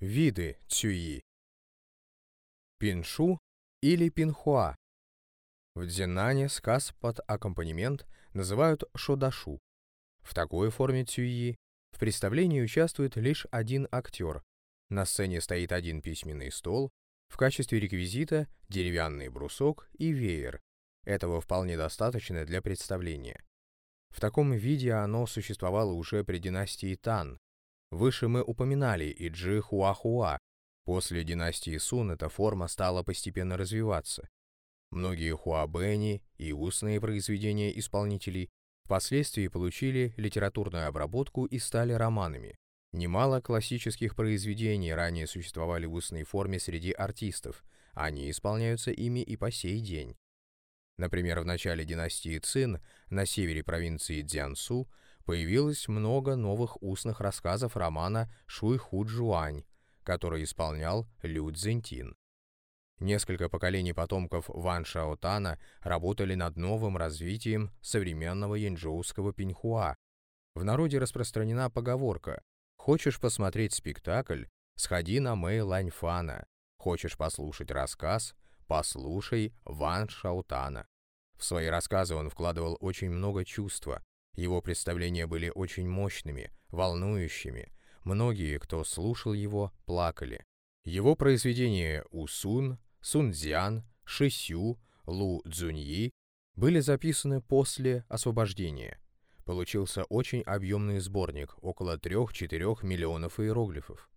Виды цюи. Пиншу или пинхуа. В дзенане сказ под аккомпанемент называют шодашу. В такой форме цюи в представлении участвует лишь один актер. На сцене стоит один письменный стол, в качестве реквизита деревянный брусок и веер. Этого вполне достаточно для представления. В таком виде оно существовало уже при династии Тан, Выше мы упоминали Иджи Хуахуа. После династии Сун эта форма стала постепенно развиваться. Многие хуабэни и устные произведения исполнителей впоследствии получили литературную обработку и стали романами. Немало классических произведений ранее существовали в устной форме среди артистов, они исполняются ими и по сей день. Например, в начале династии Цин на севере провинции Цзянсу появилось много новых устных рассказов романа Шуйху-Джуань, который исполнял Лю Цзиньтин. Несколько поколений потомков Ван Шаотана работали над новым развитием современного янчжоуского пиньхуа. В народе распространена поговорка «Хочешь посмотреть спектакль? Сходи на Мэй Ланьфана. Хочешь послушать рассказ? Послушай Ван Шаотана». В свои рассказы он вкладывал очень много чувства, его представления были очень мощными, волнующими. Многие, кто слушал его, плакали. Его произведения «Усун», «Сунцзян», «Шисю», «Лу Цзуньи» были записаны после освобождения. Получился очень объемный сборник, около 3-4 миллионов иероглифов.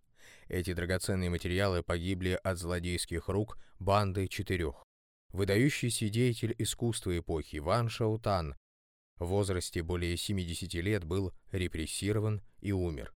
Эти драгоценные материалы погибли от злодейских рук банды четырех. Выдающийся деятель искусства эпохи Ван Шаутан в возрасте более 70 лет был репрессирован и умер.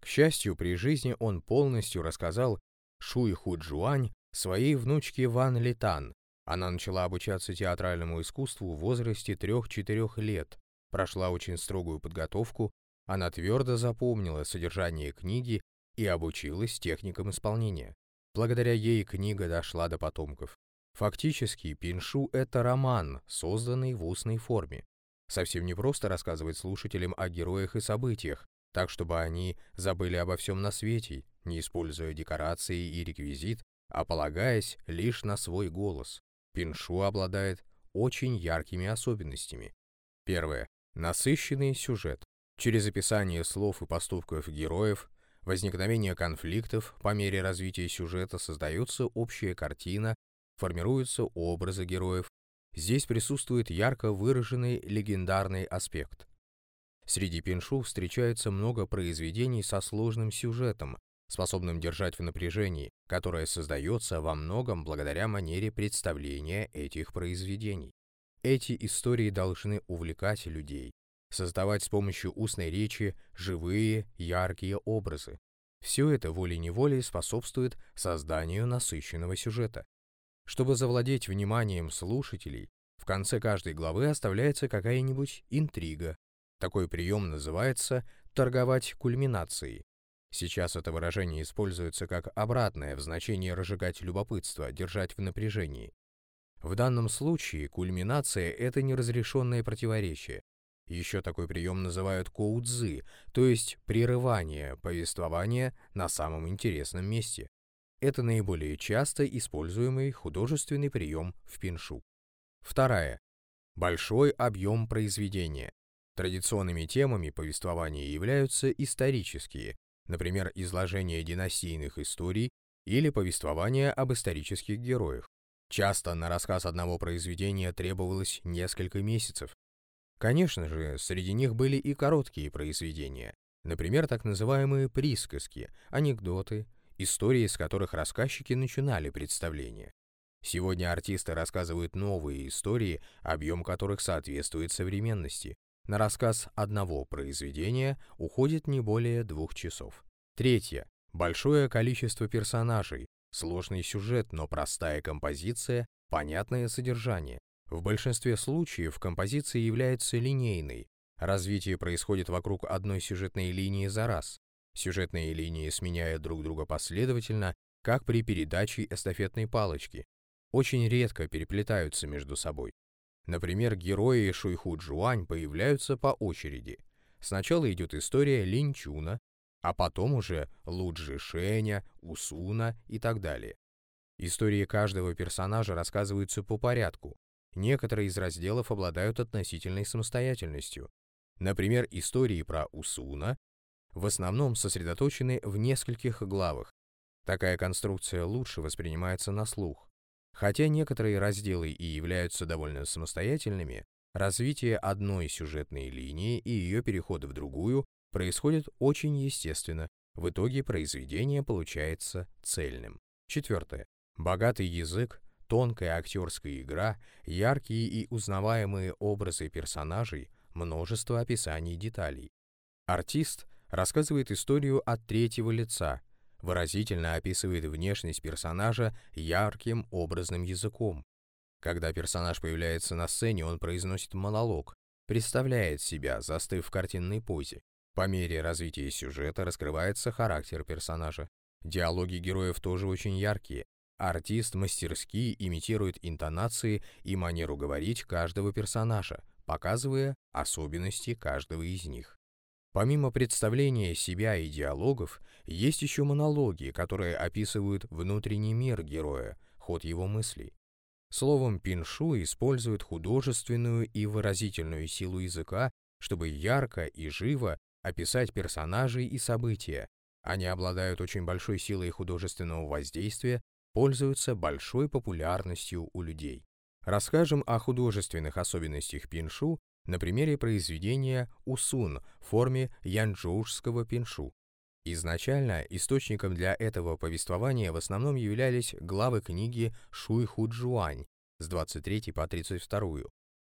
К счастью, при жизни он полностью рассказал Шуй Худжуань своей внучке Ван Литан. Она начала обучаться театральному искусству в возрасте 3-4 лет, прошла очень строгую подготовку, она твердо запомнила содержание книги и обучилась техникам исполнения. Благодаря ей книга дошла до потомков. Фактически, Пиншу — это роман, созданный в устной форме. Совсем не просто рассказывать слушателям о героях и событиях, так чтобы они забыли обо всем на свете, не используя декорации и реквизит, а полагаясь лишь на свой голос. Пиншу обладает очень яркими особенностями. Первое. Насыщенный сюжет. Через описание слов и поступков героев, возникновение конфликтов по мере развития сюжета создается общая картина, формируются образы героев, Здесь присутствует ярко выраженный легендарный аспект. Среди пиншу встречается много произведений со сложным сюжетом, способным держать в напряжении, которое создается во многом благодаря манере представления этих произведений. Эти истории должны увлекать людей, создавать с помощью устной речи живые, яркие образы. Все это волей-неволей способствует созданию насыщенного сюжета. Чтобы завладеть вниманием слушателей, в конце каждой главы оставляется какая-нибудь интрига. Такой прием называется «торговать кульминацией». Сейчас это выражение используется как обратное в значении разжигать любопытство, держать в напряжении. В данном случае кульминация – это неразрешенное противоречие. Еще такой прием называют коудзы, то есть прерывание повествования на самом интересном месте. Это наиболее часто используемый художественный прием в пиншу. Вторая. Большой объем произведения. Традиционными темами повествования являются исторические, например, изложение династийных историй или повествование об исторических героях. Часто на рассказ одного произведения требовалось несколько месяцев. Конечно же, среди них были и короткие произведения, например, так называемые присказки, анекдоты, истории, из которых рассказчики начинали представление. Сегодня артисты рассказывают новые истории, объем которых соответствует современности. На рассказ одного произведения уходит не более двух часов. Третье. Большое количество персонажей, сложный сюжет, но простая композиция, понятное содержание. В большинстве случаев композиция является линейной. Развитие происходит вокруг одной сюжетной линии за раз. Сюжетные линии сменяют друг друга последовательно, как при передаче эстафетной палочки, очень редко переплетаются между собой. Например, герои Шуйху Джуань появляются по очереди. Сначала идет история Линчуна, а потом уже Луджи Шеня, Усуна и так далее. Истории каждого персонажа рассказываются по порядку. Некоторые из разделов обладают относительной самостоятельностью. Например, истории про Усуна в основном сосредоточены в нескольких главах. Такая конструкция лучше воспринимается на слух. Хотя некоторые разделы и являются довольно самостоятельными, развитие одной сюжетной линии и ее переход в другую происходит очень естественно, в итоге произведение получается цельным. Четвертое. Богатый язык, тонкая актерская игра, яркие и узнаваемые образы персонажей, множество описаний деталей. Артист рассказывает историю от третьего лица, выразительно описывает внешность персонажа ярким образным языком. Когда персонаж появляется на сцене, он произносит монолог, представляет себя, застыв в картинной позе. По мере развития сюжета раскрывается характер персонажа. Диалоги героев тоже очень яркие. Артист мастерски имитирует интонации и манеру говорить каждого персонажа, показывая особенности каждого из них. Помимо представления себя и диалогов, есть еще монологи, которые описывают внутренний мир героя, ход его мыслей. Словом, пиншу использует художественную и выразительную силу языка, чтобы ярко и живо описать персонажей и события. Они обладают очень большой силой художественного воздействия, пользуются большой популярностью у людей. Расскажем о художественных особенностях пиншу на примере произведения «Усун» в форме янчжоушского пиншу. Изначально источником для этого повествования в основном являлись главы книги Шуй Худжуань с 23 по 32.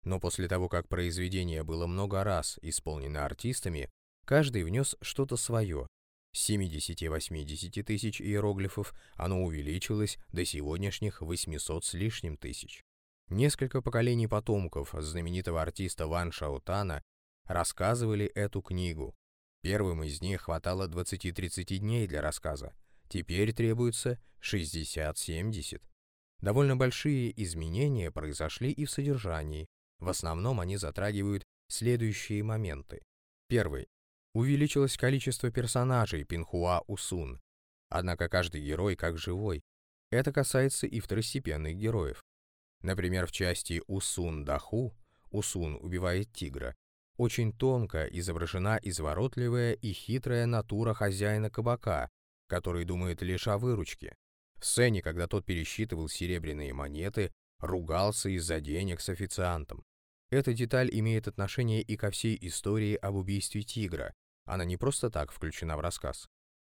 Но после того, как произведение было много раз исполнено артистами, каждый внес что-то свое. С 70-80 тысяч иероглифов оно увеличилось до сегодняшних 800 с лишним тысяч. Несколько поколений потомков знаменитого артиста Ван Шаутана рассказывали эту книгу. Первым из них хватало 20-30 дней для рассказа. Теперь требуется 60-70. Довольно большие изменения произошли и в содержании. В основном они затрагивают следующие моменты. Первый. Увеличилось количество персонажей Пинхуа Усун. Однако каждый герой как живой. Это касается и второстепенных героев. Например, в части Усун Даху Усун убивает тигра. Очень тонко изображена изворотливая и хитрая натура хозяина кабака, который думает лишь о выручке. В сцене, когда тот пересчитывал серебряные монеты, ругался из-за денег с официантом. Эта деталь имеет отношение и ко всей истории об убийстве тигра. Она не просто так включена в рассказ.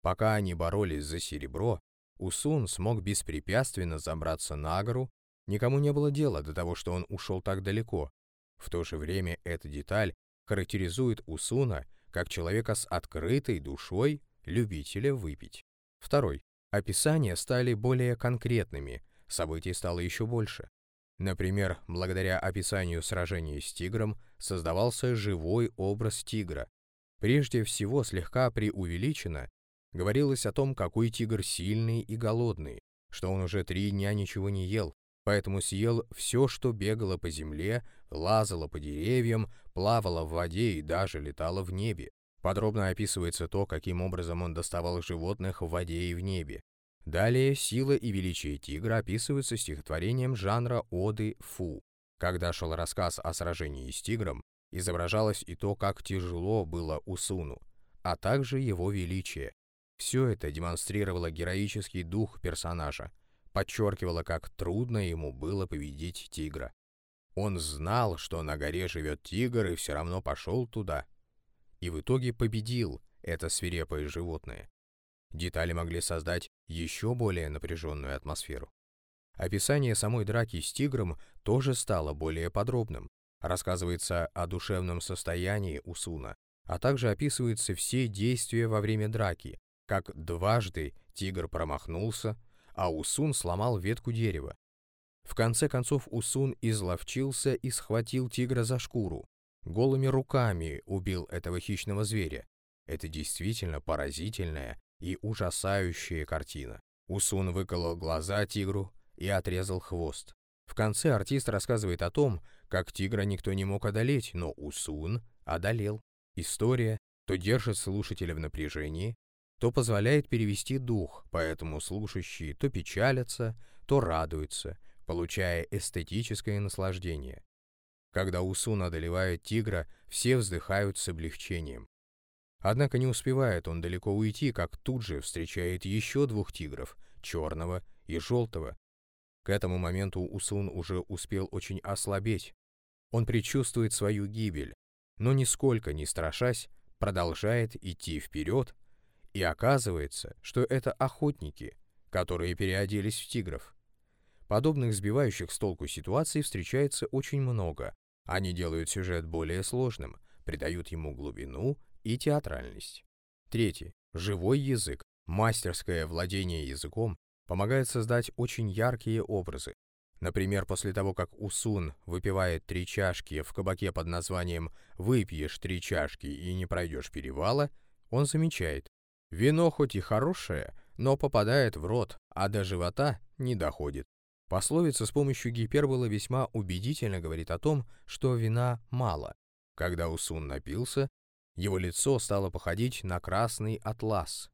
Пока они боролись за серебро, Усун смог беспрепятственно забраться на гору Никому не было дела до того, что он ушел так далеко. В то же время эта деталь характеризует Усуна как человека с открытой душой, любителя выпить. Второй. Описания стали более конкретными, событий стало еще больше. Например, благодаря описанию сражения с тигром создавался живой образ тигра. Прежде всего, слегка преувеличено, говорилось о том, какой тигр сильный и голодный, что он уже три дня ничего не ел, поэтому съел все, что бегало по земле, лазало по деревьям, плавало в воде и даже летало в небе. Подробно описывается то, каким образом он доставал животных в воде и в небе. Далее сила и величие тигра описываются стихотворением жанра оды фу. Когда шел рассказ о сражении с тигром, изображалось и то, как тяжело было Усуну, а также его величие. Все это демонстрировало героический дух персонажа, подчеркивало, как трудно ему было победить тигра. Он знал, что на горе живет тигр, и все равно пошел туда. И в итоге победил это свирепое животное. Детали могли создать еще более напряженную атмосферу. Описание самой драки с тигром тоже стало более подробным. Рассказывается о душевном состоянии Усуна, а также описываются все действия во время драки, как дважды тигр промахнулся, а Усун сломал ветку дерева. В конце концов Усун изловчился и схватил тигра за шкуру. Голыми руками убил этого хищного зверя. Это действительно поразительная и ужасающая картина. Усун выколол глаза тигру и отрезал хвост. В конце артист рассказывает о том, как тигра никто не мог одолеть, но Усун одолел. История то держит слушателя в напряжении, то позволяет перевести дух, поэтому слушающие то печалятся, то радуются, получая эстетическое наслаждение. Когда Усун одолевает тигра, все вздыхают с облегчением. Однако не успевает он далеко уйти, как тут же встречает еще двух тигров, черного и желтого. К этому моменту Усун уже успел очень ослабеть. Он предчувствует свою гибель, но нисколько не страшась, продолжает идти вперед, и оказывается, что это охотники, которые переоделись в тигров. Подобных сбивающих с толку ситуаций встречается очень много. Они делают сюжет более сложным, придают ему глубину и театральность. Третий. Живой язык. Мастерское владение языком помогает создать очень яркие образы. Например, после того, как Усун выпивает три чашки в кабаке под названием «Выпьешь три чашки и не пройдешь перевала», он замечает, вино хоть и хорошее, но попадает в рот, а до живота не доходит. Пословица с помощью гиперболы весьма убедительно говорит о том, что вина мало. Когда Усун напился, его лицо стало походить на красный атлас.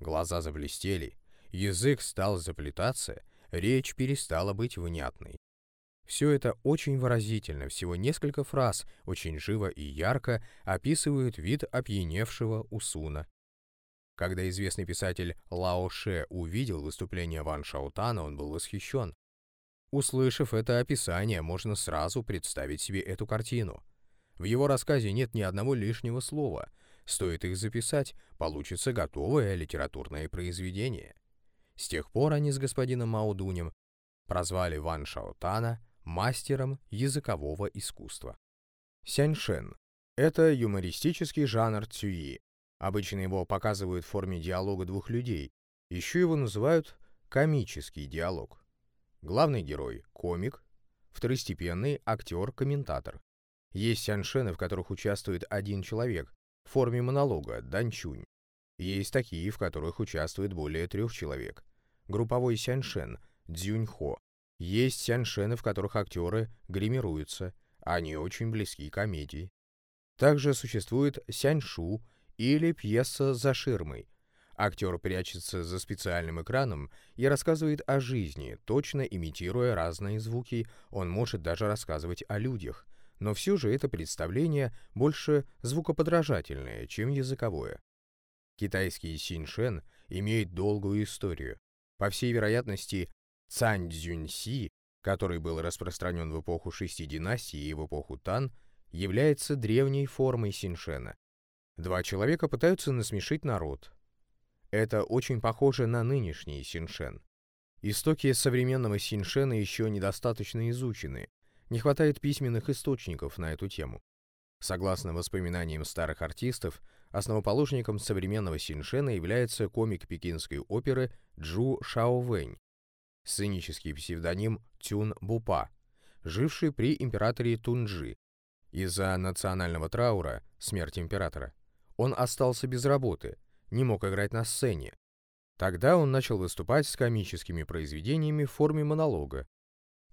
Глаза заблестели, язык стал заплетаться, речь перестала быть внятной. Все это очень выразительно, всего несколько фраз, очень живо и ярко описывают вид опьяневшего Усуна. Когда известный писатель Лао Ше увидел выступление Ван Шаутана, он был восхищен. Услышав это описание, можно сразу представить себе эту картину. В его рассказе нет ни одного лишнего слова. Стоит их записать, получится готовое литературное произведение. С тех пор они с господином Маудунем прозвали Ван Шаотана мастером языкового искусства. Сяньшен — это юмористический жанр цюи. Обычно его показывают в форме диалога двух людей. Еще его называют комический диалог. Главный герой — комик, второстепенный — актер-комментатор. Есть сяншены, в которых участвует один человек, в форме монолога, данчунь. Есть такие, в которых участвует более трех человек. Групповой сяншен, дзюньхо. Есть сяншены, в которых актеры гримируются, они очень близки к комедии. Также существует сяньшу или пьеса за ширмой, Актер прячется за специальным экраном и рассказывает о жизни, точно имитируя разные звуки, он может даже рассказывать о людях. Но все же это представление больше звукоподражательное, чем языковое. Китайский синьшен имеет долгую историю. По всей вероятности, Цань Цзюньси, который был распространен в эпоху шести династий и в эпоху Тан, является древней формой синьшена. Два человека пытаются насмешить народ, это очень похоже на нынешний синшен. Истоки современного синшена еще недостаточно изучены, не хватает письменных источников на эту тему. Согласно воспоминаниям старых артистов, основоположником современного синшена является комик пекинской оперы Джу Шаовэнь, сценический псевдоним Тюн Бупа, живший при императоре Тунджи. Из-за национального траура, смерти императора, он остался без работы – не мог играть на сцене. Тогда он начал выступать с комическими произведениями в форме монолога.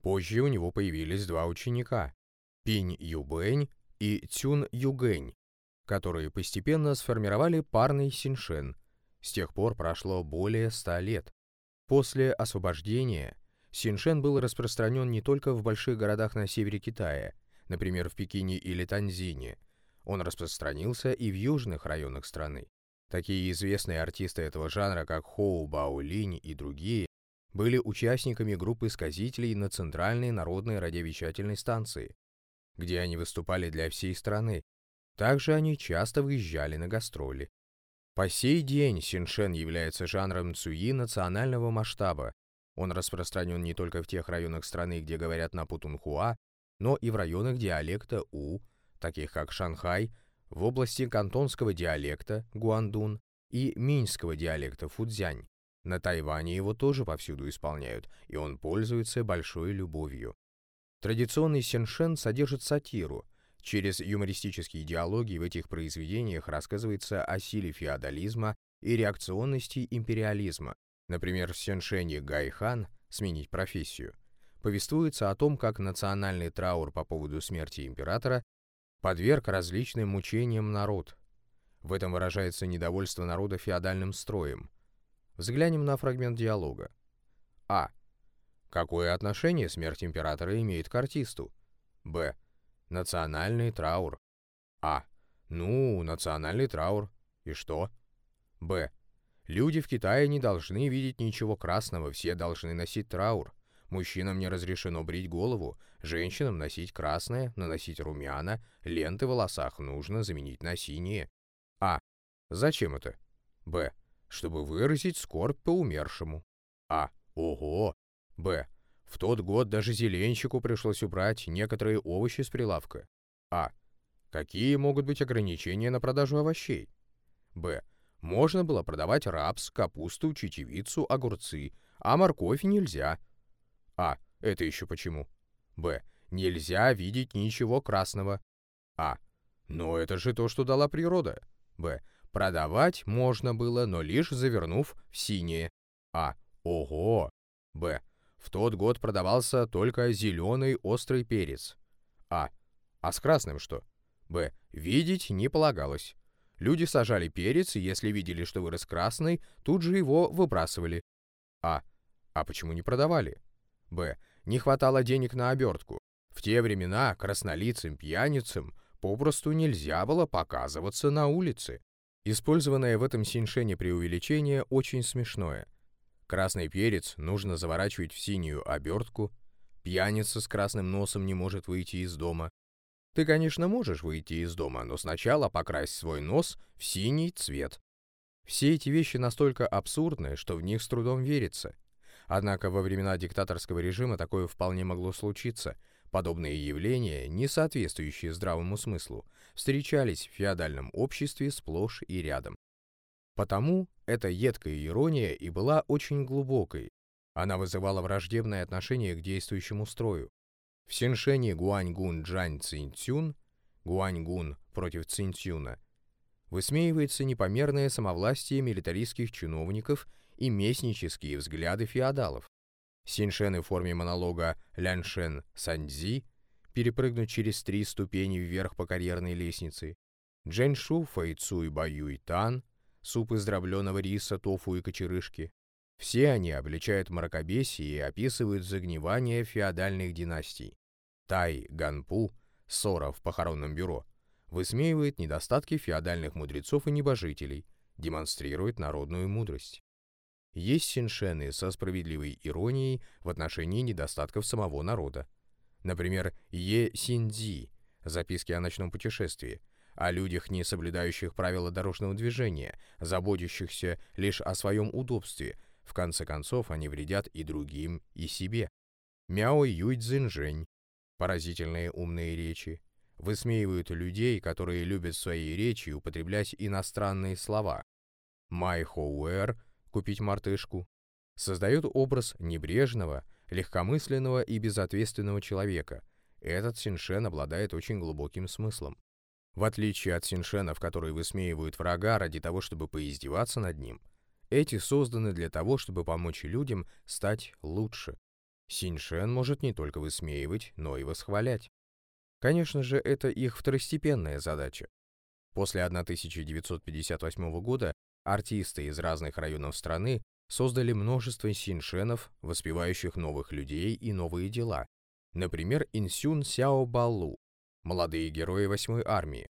Позже у него появились два ученика – Пинь Юбэнь и Цюн Югэнь, которые постепенно сформировали парный синшен. С тех пор прошло более ста лет. После освобождения синшен был распространен не только в больших городах на севере Китая, например, в Пекине или Танзине, он распространился и в южных районах страны. Такие известные артисты этого жанра, как Хоу Бао Линь и другие, были участниками группы сказителей на Центральной народной радиовещательной станции, где они выступали для всей страны. Также они часто выезжали на гастроли. По сей день синшен является жанром цуи национального масштаба. Он распространен не только в тех районах страны, где говорят на путунхуа, но и в районах диалекта У, таких как Шанхай, в области кантонского диалекта Гуандун и миньского диалекта Фудзянь. На Тайване его тоже повсюду исполняют, и он пользуется большой любовью. Традиционный сеншен содержит сатиру. Через юмористические диалоги в этих произведениях рассказывается о силе феодализма и реакционности империализма. Например, в сеншене Гайхан «Сменить профессию» повествуется о том, как национальный траур по поводу смерти императора подверг различным мучениям народ. В этом выражается недовольство народа феодальным строем. Взглянем на фрагмент диалога. А. Какое отношение смерть императора имеет к артисту? Б. Национальный траур. А. Ну, национальный траур. И что? Б. Люди в Китае не должны видеть ничего красного, все должны носить траур. Мужчинам не разрешено брить голову, женщинам носить красное, наносить румяна, ленты в волосах нужно заменить на синие. А. Зачем это? Б. Чтобы выразить скорбь по умершему. А. Ого! Б. В тот год даже зеленщику пришлось убрать некоторые овощи с прилавка. А. Какие могут быть ограничения на продажу овощей? Б. Можно было продавать рапс, капусту, чечевицу, огурцы, а морковь нельзя. А. Это еще почему? Б. Нельзя видеть ничего красного. А. Но это же то, что дала природа. Б. Продавать можно было, но лишь завернув в синее. А. Ого! Б. В тот год продавался только зеленый острый перец. А. А с красным что? Б. Видеть не полагалось. Люди сажали перец, и если видели, что вырос красный, тут же его выбрасывали. А. А почему не продавали? Б. Не хватало денег на обертку. В те времена краснолицым пьяницам попросту нельзя было показываться на улице. Использованное в этом синьшене преувеличение очень смешное. Красный перец нужно заворачивать в синюю обертку, пьяница с красным носом не может выйти из дома. Ты, конечно, можешь выйти из дома, но сначала покрась свой нос в синий цвет. Все эти вещи настолько абсурдны, что в них с трудом верится. Однако во времена диктаторского режима такое вполне могло случиться. Подобные явления, не соответствующие здравому смыслу, встречались в феодальном обществе сплошь и рядом. Потому эта едкая ирония и была очень глубокой. Она вызывала враждебное отношение к действующему строю. В синшене Гуаньгун Джань Цинцюн, Гуаньгун против Цинцюна, высмеивается непомерное самовластие милитаристских чиновников и местнические взгляды феодалов. Синшены в форме монолога Ляншен Саньцзи перепрыгнуть через три ступени вверх по карьерной лестнице, Джэньшу Фэйцуй Баюй Тан суп из дробленого риса, тофу и кочерышки. Все они обличают мракобесие и описывают загнивание феодальных династий. Тай Ганпу, ссора в похоронном бюро, высмеивает недостатки феодальных мудрецов и небожителей, демонстрирует народную мудрость. Есть синшены со справедливой иронией в отношении недостатков самого народа. Например, Е Синдзи, записки о ночном путешествии, о людях, не соблюдающих правила дорожного движения, заботящихся лишь о своем удобстве. В конце концов, они вредят и другим, и себе. Мяо Юй Цзиньжэнь. Поразительные умные речи. Высмеивают людей, которые любят своей речи употреблять иностранные слова. Май Хоуэр «Купить мартышку» создает образ небрежного, легкомысленного и безответственного человека. Этот Синшен обладает очень глубоким смыслом. В отличие от синшенов, которые высмеивают врага ради того, чтобы поиздеваться над ним, эти созданы для того, чтобы помочь людям стать лучше. Синьшен может не только высмеивать, но и восхвалять. Конечно же, это их второстепенная задача. После 1958 года артисты из разных районов страны создали множество синьшенов, воспевающих новых людей и новые дела. Например, Инсюн Сяо Балу, Молодые герои 8-й армии.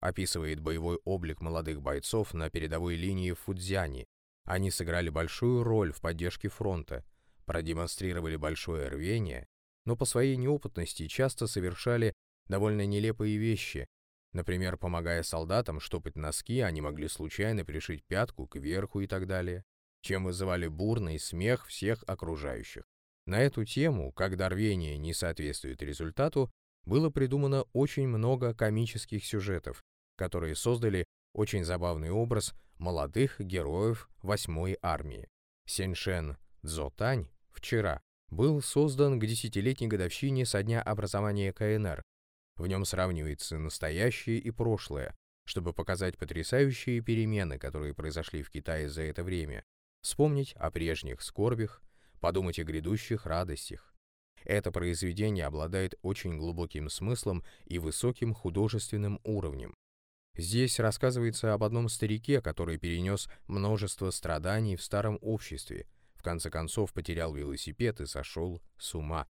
Описывает боевой облик молодых бойцов на передовой линии в Фудзяне. Они сыграли большую роль в поддержке фронта, продемонстрировали большое рвение, но по своей неопытности часто совершали довольно нелепые вещи. Например, помогая солдатам штопать носки, они могли случайно пришить пятку кверху и так далее, чем вызывали бурный смех всех окружающих. На эту тему, когда рвение не соответствует результату, было придумано очень много комических сюжетов, которые создали очень забавный образ молодых героев 8-й армии. Сеншен Цзотань вчера был создан к десятилетней годовщине со дня образования КНР. В нем сравнивается настоящее и прошлое, чтобы показать потрясающие перемены, которые произошли в Китае за это время, вспомнить о прежних скорбях, подумать о грядущих радостях. Это произведение обладает очень глубоким смыслом и высоким художественным уровнем. Здесь рассказывается об одном старике, который перенес множество страданий в старом обществе, в конце концов потерял велосипед и сошел с ума.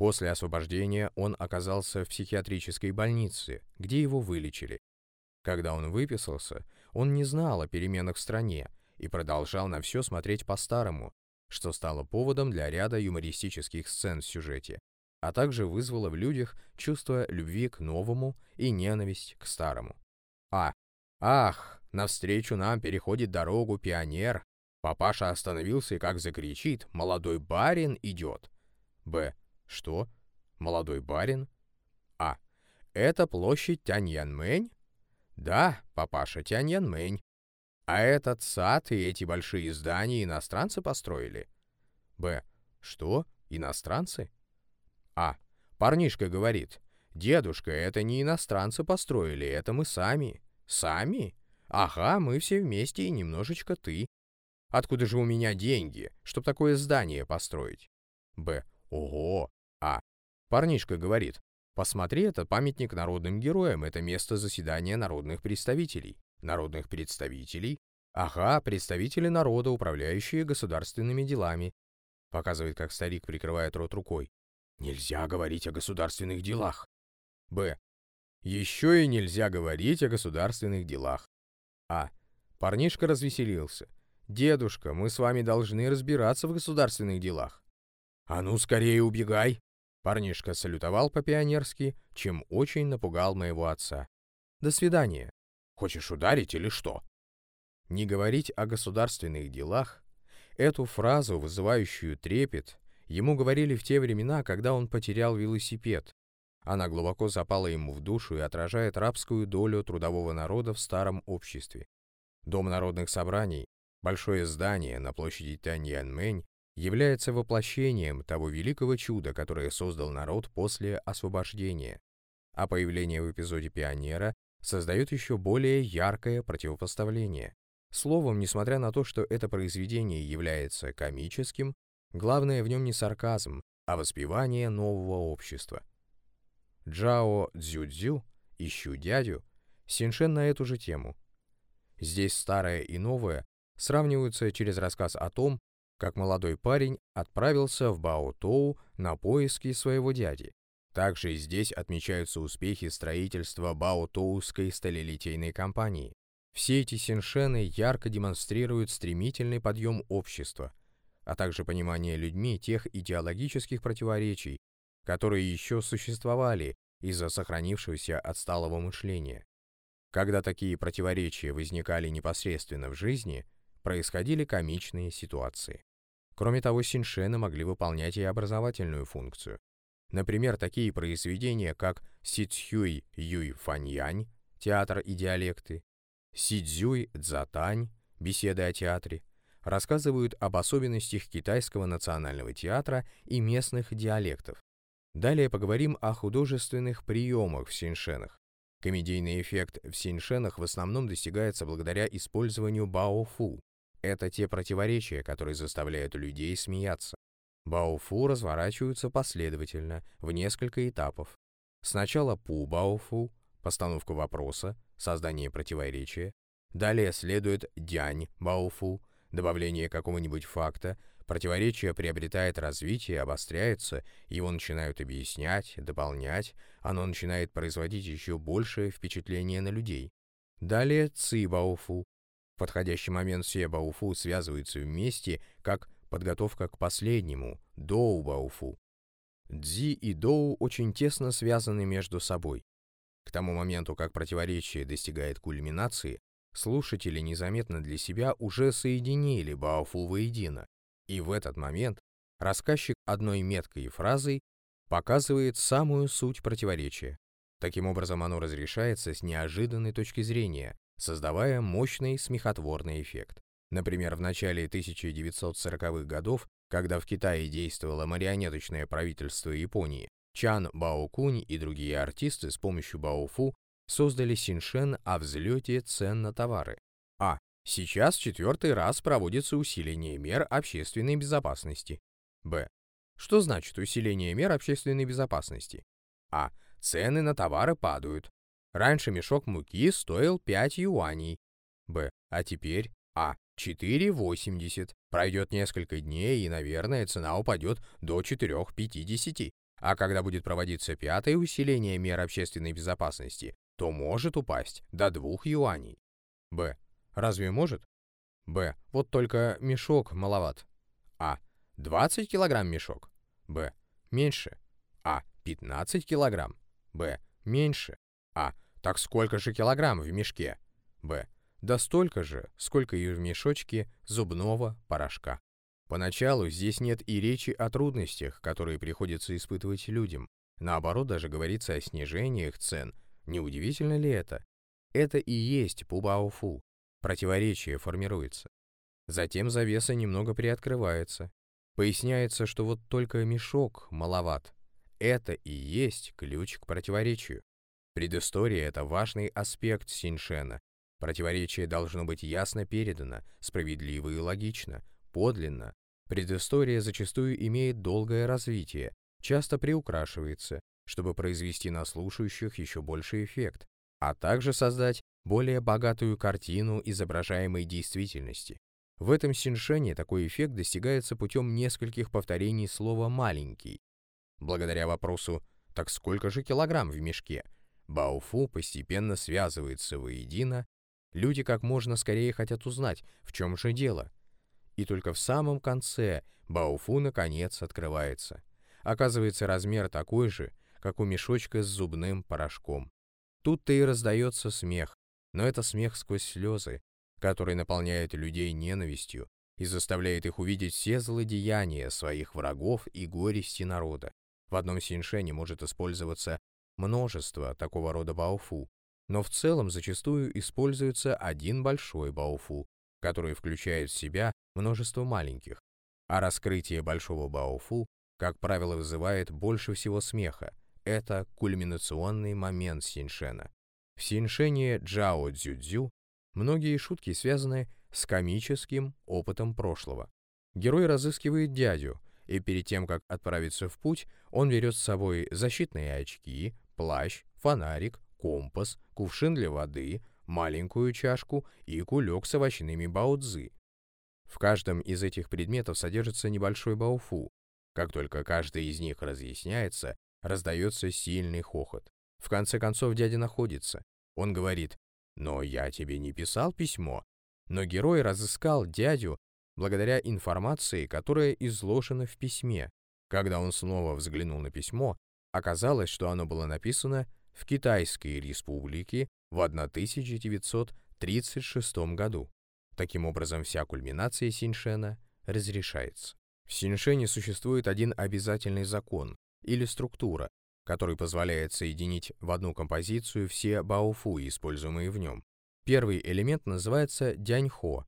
После освобождения он оказался в психиатрической больнице, где его вылечили. Когда он выписался, он не знал о переменах в стране и продолжал на все смотреть по-старому, что стало поводом для ряда юмористических сцен в сюжете, а также вызвало в людях чувство любви к новому и ненависть к старому. А. Ах, навстречу нам переходит дорогу пионер. Папаша остановился и как закричит «Молодой барин идет!» Б. Что? Молодой барин? А. Это площадь Тяньянмэнь? Да, папаша Тяньянмэнь. А этот сад и эти большие здания иностранцы построили? Б. Что? Иностранцы? А. Парнишка говорит, дедушка, это не иностранцы построили, это мы сами. Сами? Ага, мы все вместе и немножечко ты. Откуда же у меня деньги, чтобы такое здание построить? Б. Ого. А. Парнишка говорит, посмотри, это памятник народным героям, это место заседания народных представителей народных представителей, ага, представители народа, управляющие государственными делами. Показывает, как старик прикрывает рот рукой. Нельзя говорить о государственных делах. Б. Еще и нельзя говорить о государственных делах. А. Парнишка развеселился. «Дедушка, мы с вами должны разбираться в государственных делах». «А ну, скорее убегай!» Парнишка салютовал по-пионерски, чем очень напугал моего отца. «До свидания!» Хочешь ударить или что? Не говорить о государственных делах, эту фразу, вызывающую трепет, ему говорили в те времена, когда он потерял велосипед. Она глубоко запала ему в душу и отражает рабскую долю трудового народа в старом обществе. Дом народных собраний, большое здание на площади Таньянмэнь, является воплощением того великого чуда, которое создал народ после освобождения. А появление в эпизоде «Пионера» создает еще более яркое противопоставление. Словом, несмотря на то, что это произведение является комическим, главное в нем не сарказм, а воспевание нового общества. Джао Цзюцзю «Ищу дядю» Синшен на эту же тему. Здесь старое и новое сравниваются через рассказ о том, как молодой парень отправился в Баотоу на поиски своего дяди. Также здесь отмечаются успехи строительства Баотоуской сталелитейной компании. Все эти синшены ярко демонстрируют стремительный подъем общества, а также понимание людьми тех идеологических противоречий, которые еще существовали из-за сохранившегося отсталого мышления. Когда такие противоречия возникали непосредственно в жизни, происходили комичные ситуации. Кроме того, синшены могли выполнять и образовательную функцию. Например, такие произведения, как Сицюй Юй Фаньянь, театр и диалекты, Сидзюй Цзатань, беседы о театре, рассказывают об особенностях китайского национального театра и местных диалектов. Далее поговорим о художественных приемах в синьшенах. Комедийный эффект в синьшенах в основном достигается благодаря использованию баофу. Это те противоречия, которые заставляют людей смеяться. Баофу разворачиваются последовательно, в несколько этапов. Сначала пу баофу, постановка вопроса, создание противоречия. Далее следует дянь баофу, добавление какого-нибудь факта, противоречие приобретает развитие, обостряется, его начинают объяснять, дополнять, оно начинает производить еще большее впечатление на людей. Далее ци баофу. Подходящий момент все баофу связываются вместе, как подготовка к последнему, доу бауфу. Дзи и доу очень тесно связаны между собой. К тому моменту, как противоречие достигает кульминации, слушатели незаметно для себя уже соединили бауфу воедино, и в этот момент рассказчик одной меткой фразой показывает самую суть противоречия. Таким образом, оно разрешается с неожиданной точки зрения, создавая мощный смехотворный эффект. Например, в начале 1940-х годов, когда в Китае действовало марионеточное правительство Японии, Чан Баокунь и другие артисты с помощью Баофу создали синшен о взлете цен на товары. А. Сейчас четвертый раз проводится усиление мер общественной безопасности. Б. Что значит усиление мер общественной безопасности? А. Цены на товары падают. Раньше мешок муки стоил 5 юаней. Б. А теперь А. 4,80. Пройдет несколько дней, и, наверное, цена упадет до 4,50. А когда будет проводиться пятое усиление мер общественной безопасности, то может упасть до 2 юаней. Б. Разве может? Б. Вот только мешок маловат. А. 20 килограмм мешок. Б. Меньше. А. 15 килограмм. Б. Меньше. А. Так сколько же килограмм в мешке? Б. Да столько же, сколько и в мешочке зубного порошка. Поначалу здесь нет и речи о трудностях, которые приходится испытывать людям. Наоборот, даже говорится о снижениях цен. Неудивительно ли это? Это и есть пубаофу. Противоречие формируется. Затем завеса немного приоткрывается. Поясняется, что вот только мешок маловат. Это и есть ключ к противоречию. Предыстория — это важный аспект Синьшена. Противоречие должно быть ясно передано, справедливо и логично, подлинно. Предыстория зачастую имеет долгое развитие, часто приукрашивается, чтобы произвести на слушающих еще больший эффект, а также создать более богатую картину изображаемой действительности. В этом синшене такой эффект достигается путем нескольких повторений слова «маленький». Благодаря вопросу «так сколько же килограмм в мешке?» Баофу постепенно связывается воедино, люди как можно скорее хотят узнать, в чем же дело. И только в самом конце Баофу наконец открывается. Оказывается, размер такой же, как у мешочка с зубным порошком. Тут-то и раздается смех, но это смех сквозь слезы, который наполняет людей ненавистью и заставляет их увидеть все злодеяния своих врагов и горести народа. В одном синшене может использоваться множество такого рода баофу, но в целом зачастую используется один большой баофу, который включает в себя множество маленьких, а раскрытие большого баофу, как правило, вызывает больше всего смеха. Это кульминационный момент синшена. В синшене Джао Цзюцзю Многие шутки связаны с комическим опытом прошлого. Герой разыскивает дядю, и перед тем, как отправиться в путь, он берет с собой защитные очки, плащ, фонарик, компас, кувшин для воды, маленькую чашку и кулек с овощными баоцзы. В каждом из этих предметов содержится небольшой баофу. Как только каждый из них разъясняется, раздается сильный хохот. В конце концов дядя находится. Он говорит но я тебе не писал письмо. Но герой разыскал дядю благодаря информации, которая изложена в письме. Когда он снова взглянул на письмо, оказалось, что оно было написано в Китайской республике в 1936 году. Таким образом, вся кульминация Синьшена разрешается. В Синьшене существует один обязательный закон или структура, который позволяет соединить в одну композицию все баофу, используемые в нем. Первый элемент называется дяньхо.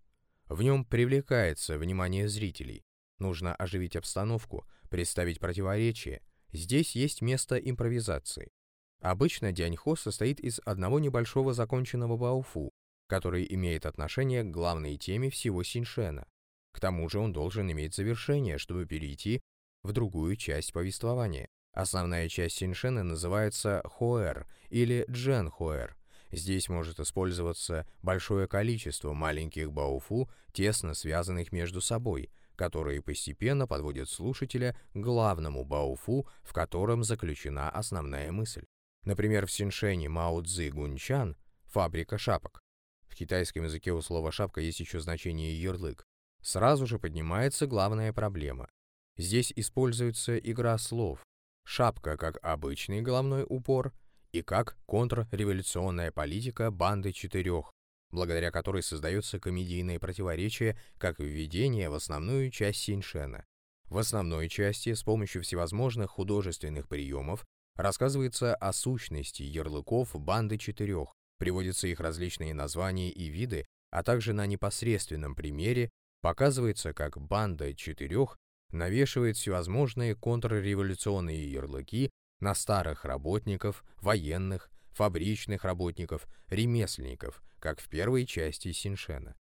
В нем привлекается внимание зрителей. Нужно оживить обстановку, представить противоречие. Здесь есть место импровизации. Обычно дяньхо состоит из одного небольшого законченного баофу, который имеет отношение к главной теме всего синьшена. К тому же он должен иметь завершение, чтобы перейти в другую часть повествования. Основная часть синьшена называется хоэр или джен-хоэр. Здесь может использоваться большое количество маленьких бауфу, тесно связанных между собой, которые постепенно подводят слушателя к главному бауфу, в котором заключена основная мысль. Например, в синьшене Мао Цзи Гунчан «фабрика шапок». В китайском языке у слова «шапка» есть еще значение «ярлык». Сразу же поднимается главная проблема. Здесь используется игра слов, шапка как обычный головной упор и как контрреволюционная политика банды четырех, благодаря которой создается комедийное противоречие как введение в основную часть Синьшена. В основной части с помощью всевозможных художественных приемов рассказывается о сущности ярлыков банды четырех, приводятся их различные названия и виды, а также на непосредственном примере показывается, как банда четырех навешивает всевозможные контрреволюционные ярлыки на старых работников, военных, фабричных работников, ремесленников, как в первой части Синшена.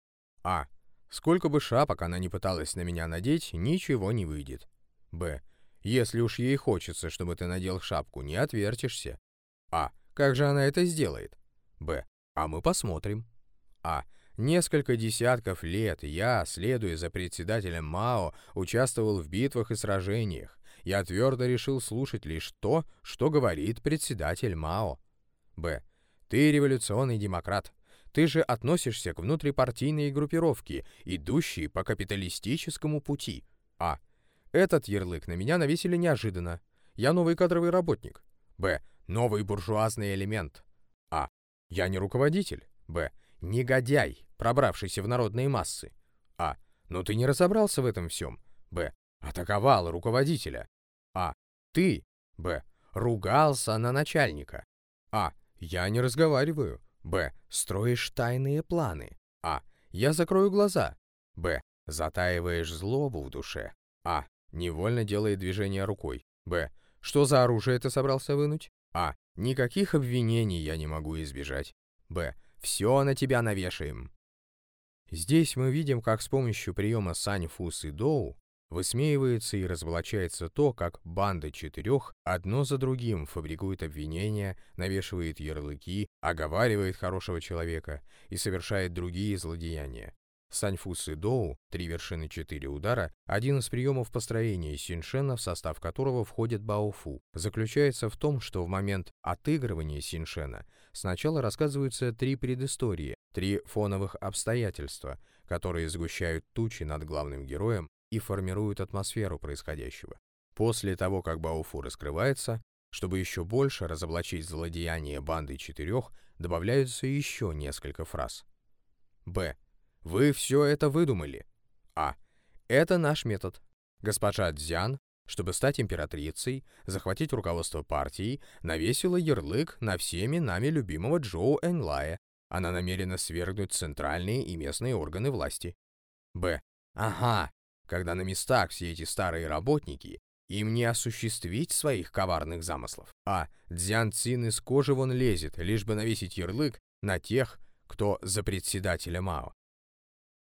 А. Сколько бы шапок она не пыталась на меня надеть, ничего не выйдет. Б. Если уж ей хочется, чтобы ты надел шапку, не отвертишься. А. Как же она это сделает? Б. А мы посмотрим. А. Несколько десятков лет я, следуя за председателем Мао, участвовал в битвах и сражениях. Я твердо решил слушать лишь то, что говорит председатель Мао. Б. Ты революционный демократ. Ты же относишься к внутрипартийной группировке, идущей по капиталистическому пути. А. Этот ярлык на меня навесили неожиданно. Я новый кадровый работник. Б. Новый буржуазный элемент. А. Я не руководитель. Б. Негодяй, пробравшийся в народные массы. А. Ну ты не разобрался в этом всем. Б. Атаковал руководителя. А. Ты. Б. Ругался на начальника. А. Я не разговариваю. Б. Строишь тайные планы. А. Я закрою глаза. Б. Затаиваешь злобу в душе. А. Невольно делает движение рукой. Б. Что за оружие ты собрался вынуть? А. Никаких обвинений я не могу избежать. Б. Все на тебя навешаем. Здесь мы видим, как с помощью приема Сань, Фус и Доу высмеивается и разоблачается то, как банда четырех одно за другим фабрикует обвинения, навешивает ярлыки, оговаривает хорошего человека и совершает другие злодеяния. Саньфус и Доу, три вершины четыре удара, один из приемов построения синшена, в состав которого входит Баофу, заключается в том, что в момент отыгрывания синшена сначала рассказываются три предыстории, три фоновых обстоятельства, которые сгущают тучи над главным героем и формируют атмосферу происходящего. После того, как Баофу раскрывается, чтобы еще больше разоблачить злодеяние банды четырех, добавляются еще несколько фраз. Б. Вы все это выдумали. А. Это наш метод. Госпожа Дзян, чтобы стать императрицей, захватить руководство партии, навесила ярлык на всеми нами любимого Джоу Энлая. Она намерена свергнуть центральные и местные органы власти. Б. Ага, когда на местах все эти старые работники, им не осуществить своих коварных замыслов. А. Дзян Цин из кожи вон лезет, лишь бы навесить ярлык на тех, кто за председателя Мао.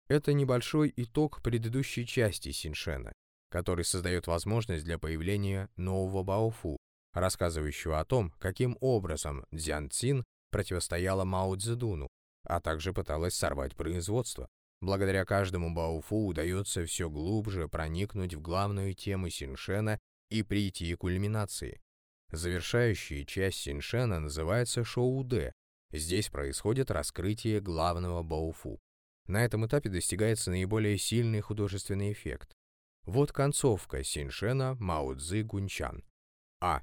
Это небольшой итог предыдущей части Синшена, который создает возможность для появления нового Баофу, рассказывающего о том, каким образом Дзян Цин противостояла Мао Цзэдуну, а также пыталась сорвать производство. Благодаря каждому Баофу удается все глубже проникнуть в главную тему Синшена и прийти к кульминации. Завершающая часть Синшена называется Шоу-Дэ. Здесь происходит раскрытие главного Баофу. На этом этапе достигается наиболее сильный художественный эффект. Вот концовка Синьшена Мао Цзы Гунчан. А.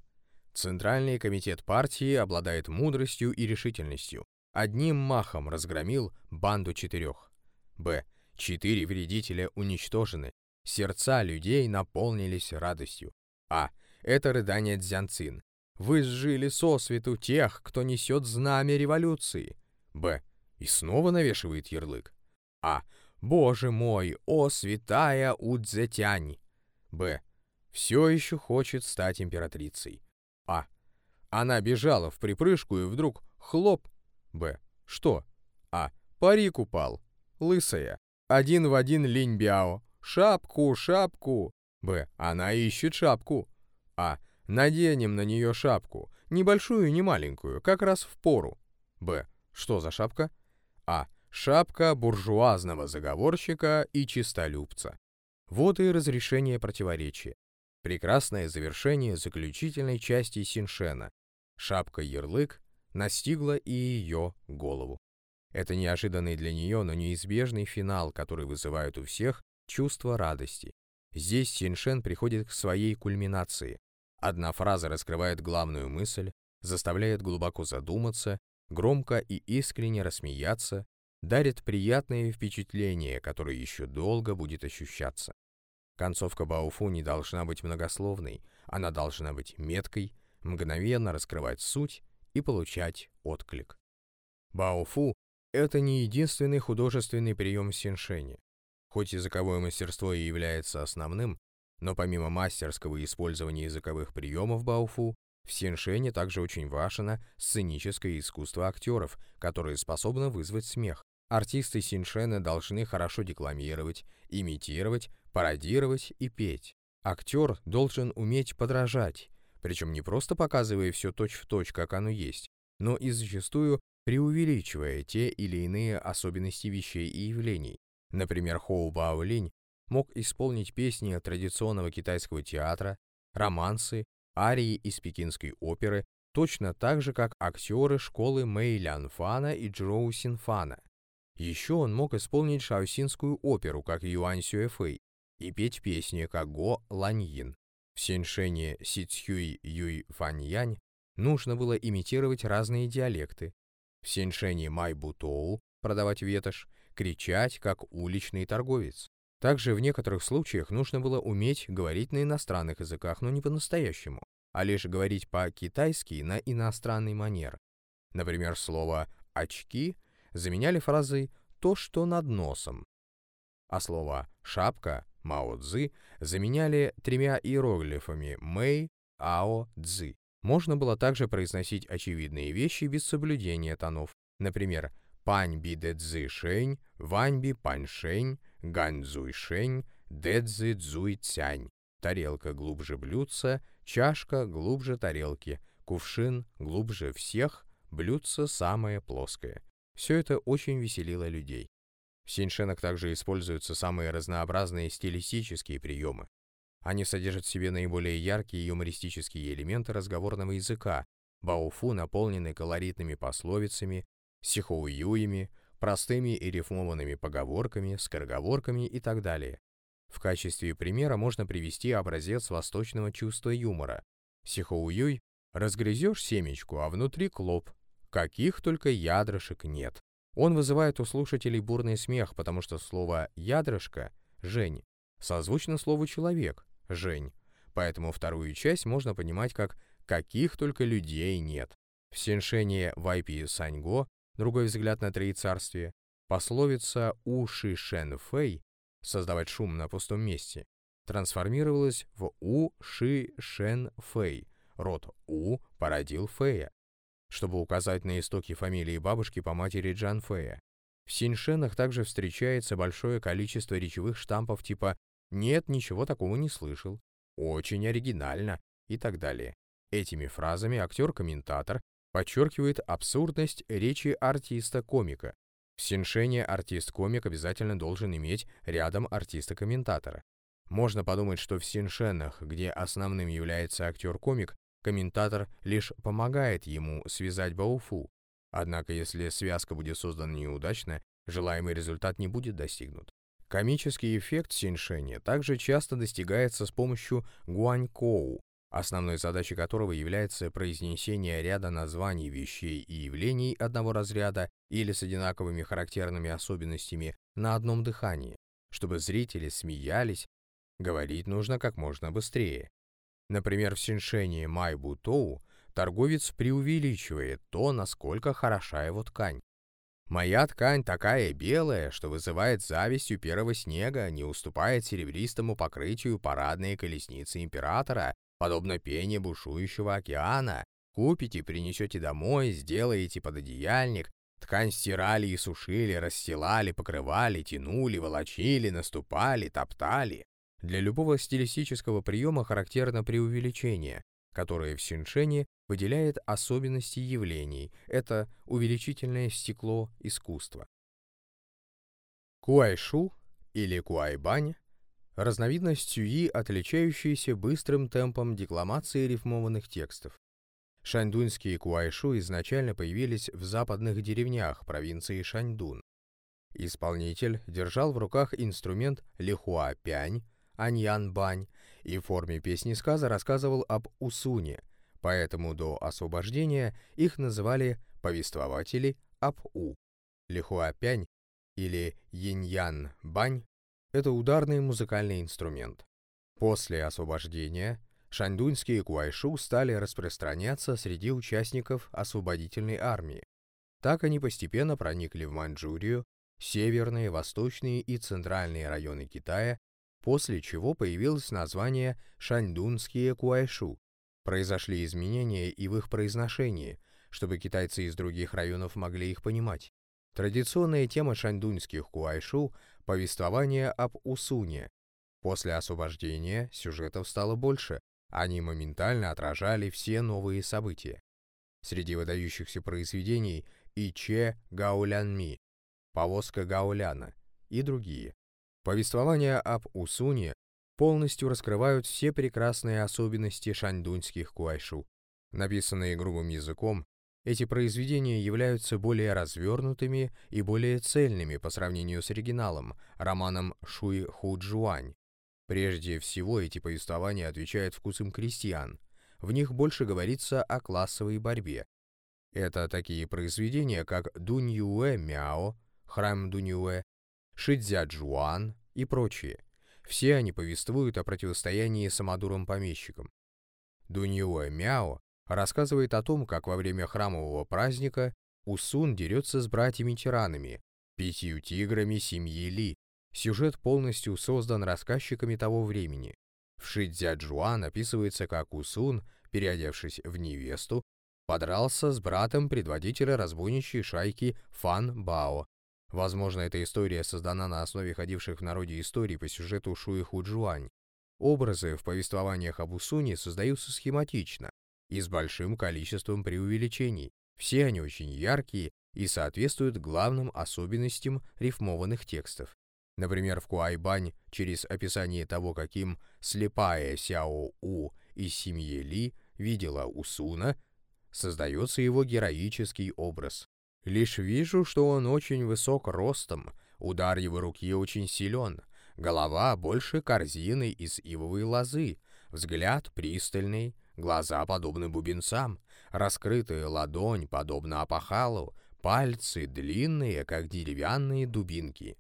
Центральный комитет партии обладает мудростью и решительностью. Одним махом разгромил банду четырех. Б. Четыре вредителя уничтожены. Сердца людей наполнились радостью. А. Это рыдание Цзянцин. Вы сжили сосвету тех, кто несет знамя революции. Б. И снова навешивает ярлык. А. Боже мой, о святая Удзетянь. Б. Все еще хочет стать императрицей. А. Она бежала в припрыжку и вдруг хлоп. Б. Что? А. Парик упал. Лысая. Один в один Линь Бяо. Шапку, шапку. Б. Она ищет шапку. А. Наденем на нее шапку. Небольшую, не маленькую, как раз в пору. Б. Что за шапка? А. Шапка буржуазного заговорщика и чистолюбца. Вот и разрешение противоречия. Прекрасное завершение заключительной части Синшена. Шапка-ярлык настигла и ее голову. Это неожиданный для нее, но неизбежный финал, который вызывает у всех чувство радости. Здесь Синшен приходит к своей кульминации. Одна фраза раскрывает главную мысль, заставляет глубоко задуматься, громко и искренне рассмеяться, дарит приятные впечатления, которые еще долго будет ощущаться. Концовка Бауфу не должна быть многословной, она должна быть меткой, мгновенно раскрывать суть и получать отклик. Бауфу — это не единственный художественный прием синшэня. Хоть языковое мастерство и является основным, но помимо мастерского использования языковых приемов Бауфу, в синшэне также очень важно сценическое искусство актеров, которое способно вызвать смех, Артисты Синшена должны хорошо декламировать, имитировать, пародировать и петь. Актер должен уметь подражать, причем не просто показывая все точь-в-точь, точь, как оно есть, но и зачастую преувеличивая те или иные особенности вещей и явлений. Например, Хоу Бао Линь мог исполнить песни традиционного китайского театра, романсы, арии из пекинской оперы, точно так же, как актеры школы Мэй Лян Фана и Джоу Син Фана. Еще он мог исполнить шаосинскую оперу, как Юань Сюэфэй, и петь песни, как Го Ланьин. В синьшене Си Цюй Юй Фаньянь нужно было имитировать разные диалекты. В синьшене Май Бутоу продавать ветошь, кричать, как уличный торговец. Также в некоторых случаях нужно было уметь говорить на иностранных языках, но не по-настоящему, а лишь говорить по-китайски на иностранный манер. Например, слово «очки» заменяли фразой «то, что над носом», а слово «шапка» Мао Цзы заменяли тремя иероглифами Мэй, Ао, Цзы. Можно было также произносить очевидные вещи без соблюдения тонов. Например, Пань би дэ цзы шэнь, вань би пань шэнь, гань цзуй шэнь, дэ цзы цзуй цянь. Тарелка глубже блюдца, чашка глубже тарелки, кувшин глубже всех, блюдце самое плоское. Все это очень веселило людей. В синьшенах также используются самые разнообразные стилистические приемы. Они содержат в себе наиболее яркие юмористические элементы разговорного языка, баофу, наполненный колоритными пословицами, сихоуюями, простыми и рифмованными поговорками, скороговорками и так далее. В качестве примера можно привести образец восточного чувства юмора. Сихоуюй «разгрызешь семечку, а внутри клоп. Каких только ядрышек нет». Он вызывает у слушателей бурный смех, потому что слово «ядрышко» — «жень» созвучно слову «человек» — «жень». Поэтому вторую часть можно понимать как «каких только людей нет». В синшене Вайпи Саньго другой взгляд на три царствия, пословица «У-ши шен фэй» создавать шум на пустом месте, трансформировалась в «У-ши шен фэй», род У породил Фэя, чтобы указать на истоки фамилии бабушки по матери Джан Фэя. В синьшенах также встречается большое количество речевых штампов типа «нет, ничего такого не слышал», «очень оригинально» и так далее. Этими фразами актер-комментатор подчеркивает абсурдность речи артиста-комика. В синшене артист-комик обязательно должен иметь рядом артиста-комментатора. Можно подумать, что в синшенах, где основным является актер-комик, комментатор лишь помогает ему связать бауфу. Однако, если связка будет создана неудачно, желаемый результат не будет достигнут. Комический эффект синшене также часто достигается с помощью гуанькоу, основной задачей которого является произнесение ряда названий вещей и явлений одного разряда или с одинаковыми характерными особенностями на одном дыхании, чтобы зрители смеялись, говорить нужно как можно быстрее. Например, в синшении Май Бутоу торговец преувеличивает то, насколько хороша его ткань. «Моя ткань такая белая, что вызывает зависть у первого снега, не уступает серебристому покрытию парадные колесницы императора подобно пене бушующего океана. Купите, принесете домой, сделаете пододеяльник, ткань стирали и сушили, расстилали, покрывали, тянули, волочили, наступали, топтали. Для любого стилистического приема характерно преувеличение, которое в синшене выделяет особенности явлений. Это увеличительное стекло искусства. Куайшу или куайбань разновидность сюи, отличающаяся быстрым темпом декламации рифмованных текстов. Шаньдунские куайшу изначально появились в западных деревнях провинции Шаньдун. Исполнитель держал в руках инструмент лихуа-пянь, аньян-бань, и в форме песни-сказа рассказывал об Усуне, поэтому до освобождения их называли повествователи об-у. Лихуа-пянь или яньян-бань это ударный музыкальный инструмент. После освобождения шаньдунские куайшу стали распространяться среди участников освободительной армии. Так они постепенно проникли в Маньчжурию, северные, восточные и центральные районы Китая, после чего появилось название шаньдунские куайшу. Произошли изменения и в их произношении, чтобы китайцы из других районов могли их понимать. Традиционная тема шаньдунских куайшу – повествование об Усуне. После освобождения сюжетов стало больше, они моментально отражали все новые события. Среди выдающихся произведений Иче Гаулянми, Повозка Гауляна и другие. Повествования об Усуне полностью раскрывают все прекрасные особенности шаньдуньских куайшу. Написанные грубым языком, эти произведения являются более развернутыми и более цельными по сравнению с оригиналом, романом Шуй Худжуань. Прежде всего, эти повествования отвечают вкусам крестьян. В них больше говорится о классовой борьбе. Это такие произведения, как Дуньюэ Мяо, Храм Дуньюэ, Шидзя Джуан и прочие. Все они повествуют о противостоянии самодурам-помещикам. Дуньюэ Мяо рассказывает о том, как во время храмового праздника Усун дерется с братьями-тиранами, пятью тиграми семьи Ли. Сюжет полностью создан рассказчиками того времени. В Шидзяджуан описывается, как Усун, переодевшись в невесту, подрался с братом предводителя разбойничьей шайки Фан Бао. Возможно, эта история создана на основе ходивших в народе историй по сюжету Шуи Худжуань. Образы в повествованиях об Усуне создаются схематично, и с большим количеством преувеличений. Все они очень яркие и соответствуют главным особенностям рифмованных текстов. Например, в Куайбань через описание того, каким слепая Сяо У из семьи Ли видела Усуна, создается его героический образ. Лишь вижу, что он очень высок ростом, удар его руки очень силен, голова больше корзины из ивовой лозы, взгляд пристальный, Глаза подобны бубенцам, раскрытая ладонь подобна опахалу, пальцы длинные, как деревянные дубинки.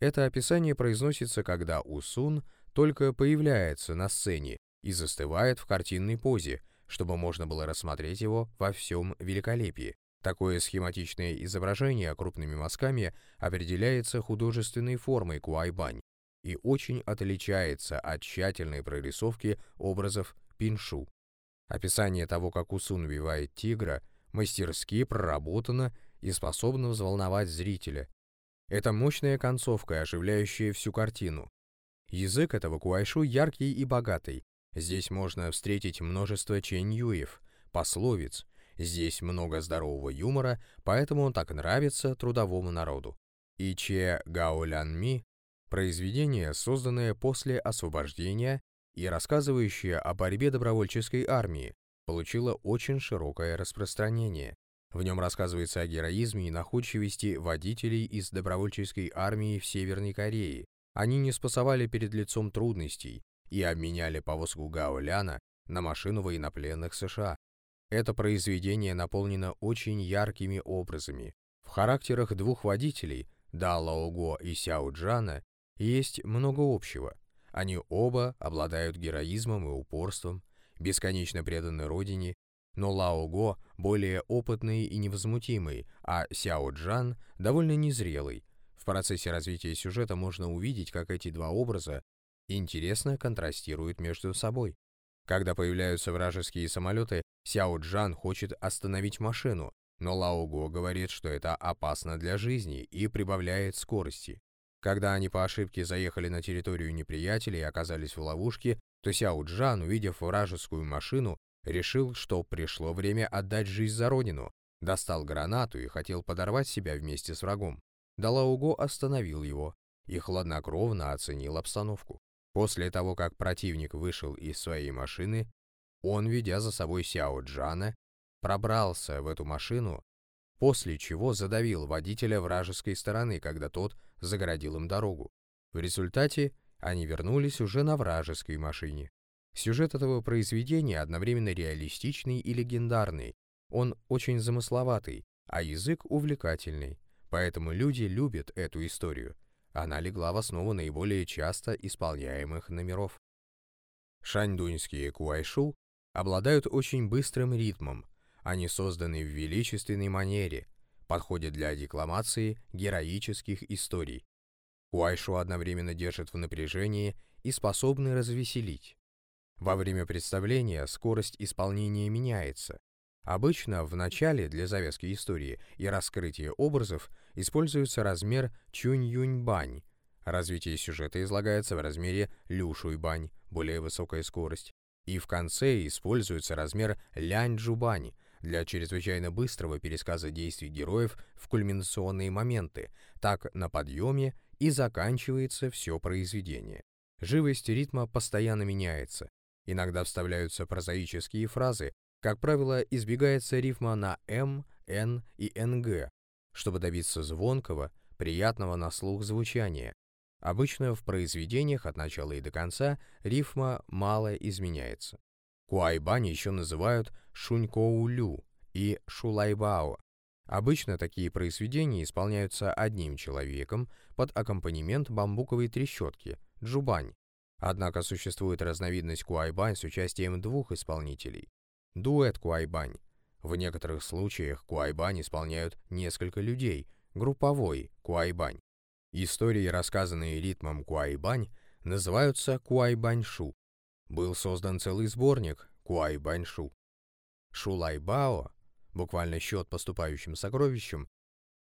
Это описание произносится, когда Усун только появляется на сцене и застывает в картинной позе, чтобы можно было рассмотреть его во всем великолепии. Такое схематичное изображение крупными мазками определяется художественной формой куайбань и очень отличается от тщательной прорисовки образов пиншу. Описание того, как Усун убивает тигра, мастерски проработано и способно взволновать зрителя. Это мощная концовка, оживляющая всю картину. Язык этого куайшу яркий и богатый. Здесь можно встретить множество ченьюев, пословиц. Здесь много здорового юмора, поэтому он так нравится трудовому народу. И Че Гаолянми – произведение, созданное после освобождения и рассказывающая о борьбе добровольческой армии, получила очень широкое распространение. В нем рассказывается о героизме и находчивости водителей из добровольческой армии в Северной Корее. Они не спасовали перед лицом трудностей и обменяли повозку Гаоляна на машину военнопленных США. Это произведение наполнено очень яркими образами. В характерах двух водителей, Да Лаого и Сяо Джана, есть много общего. Они оба обладают героизмом и упорством, бесконечно преданы родине, но Лао Го более опытный и невозмутимый, а Сяо Джан довольно незрелый. В процессе развития сюжета можно увидеть, как эти два образа интересно контрастируют между собой. Когда появляются вражеские самолеты, Сяо Джан хочет остановить машину, но Лао Го говорит, что это опасно для жизни и прибавляет скорости. Когда они по ошибке заехали на территорию неприятелей и оказались в ловушке, то Сяо Джан, увидев вражескую машину, решил, что пришло время отдать жизнь за родину, достал гранату и хотел подорвать себя вместе с врагом. Далауго остановил его и хладнокровно оценил обстановку. После того, как противник вышел из своей машины, он, ведя за собой Сяо Джана, пробрался в эту машину после чего задавил водителя вражеской стороны, когда тот загородил им дорогу. В результате они вернулись уже на вражеской машине. Сюжет этого произведения одновременно реалистичный и легендарный. Он очень замысловатый, а язык увлекательный. Поэтому люди любят эту историю. Она легла в основу наиболее часто исполняемых номеров. Шаньдуньские куайшу обладают очень быстрым ритмом, они созданы в величественной манере, подходят для декламации героических историй. Куайшу одновременно держат в напряжении и способны развеселить. Во время представления скорость исполнения меняется. Обычно в начале для завязки истории и раскрытия образов используется размер чунь-юнь-бань. Развитие сюжета излагается в размере лю-шуй-бань, более высокая скорость. И в конце используется размер лянь-джу-бань, для чрезвычайно быстрого пересказа действий героев в кульминационные моменты, так на подъеме и заканчивается все произведение. Живость ритма постоянно меняется. Иногда вставляются прозаические фразы, как правило, избегается рифма на «м», «н» и «нг», чтобы добиться звонкого, приятного на слух звучания. Обычно в произведениях от начала и до конца рифма мало изменяется. Куайбань еще называют шунькоулю и шулайбао. Обычно такие произведения исполняются одним человеком под аккомпанемент бамбуковой трещотки – джубань. Однако существует разновидность куайбань с участием двух исполнителей – дуэт куайбань. В некоторых случаях куайбань исполняют несколько людей – групповой куайбань. Истории, рассказанные ритмом куайбань, называются куайбаньшу. Был создан целый сборник куайбаньшу. Шулайбао буквально счет поступающим сокровищам,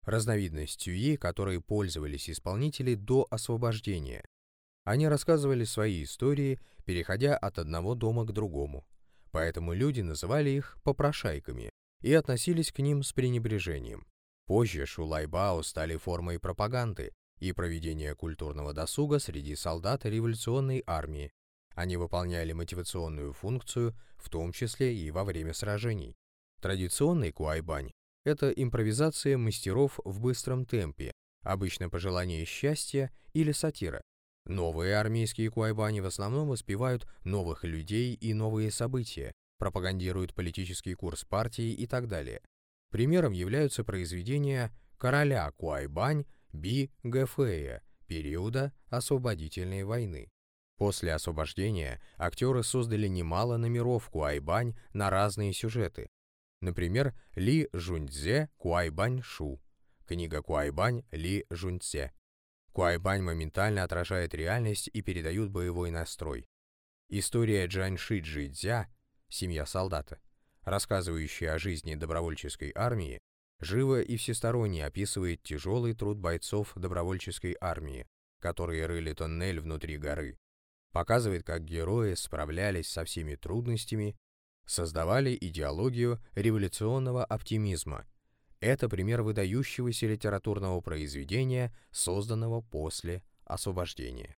разновидность тюи, которой пользовались исполнители до освобождения. Они рассказывали свои истории, переходя от одного дома к другому. Поэтому люди называли их попрошайками и относились к ним с пренебрежением. Позже шулайбао стали формой пропаганды и проведения культурного досуга среди солдат революционной армии. Они выполняли мотивационную функцию, в том числе и во время сражений. Традиционный куайбань – это импровизация мастеров в быстром темпе, обычно пожелание счастья или сатира. Новые армейские куайбани в основном воспевают новых людей и новые события, пропагандируют политический курс партии и так далее. Примером являются произведения «Короля Куайбань» Би Гэфэя периода освободительной войны. После освобождения актеры создали немало номеров Куайбань на разные сюжеты, Например, Ли Жуньцзе Куайбань Шу. Книга Куайбань Ли Жуньцзе. Куайбань моментально отражает реальность и передает боевой настрой. История Джанши Джидзя, семья солдата, рассказывающая о жизни добровольческой армии, живо и всесторонне описывает тяжелый труд бойцов добровольческой армии, которые рыли тоннель внутри горы, показывает, как герои справлялись со всеми трудностями создавали идеологию революционного оптимизма. Это пример выдающегося литературного произведения, созданного после освобождения.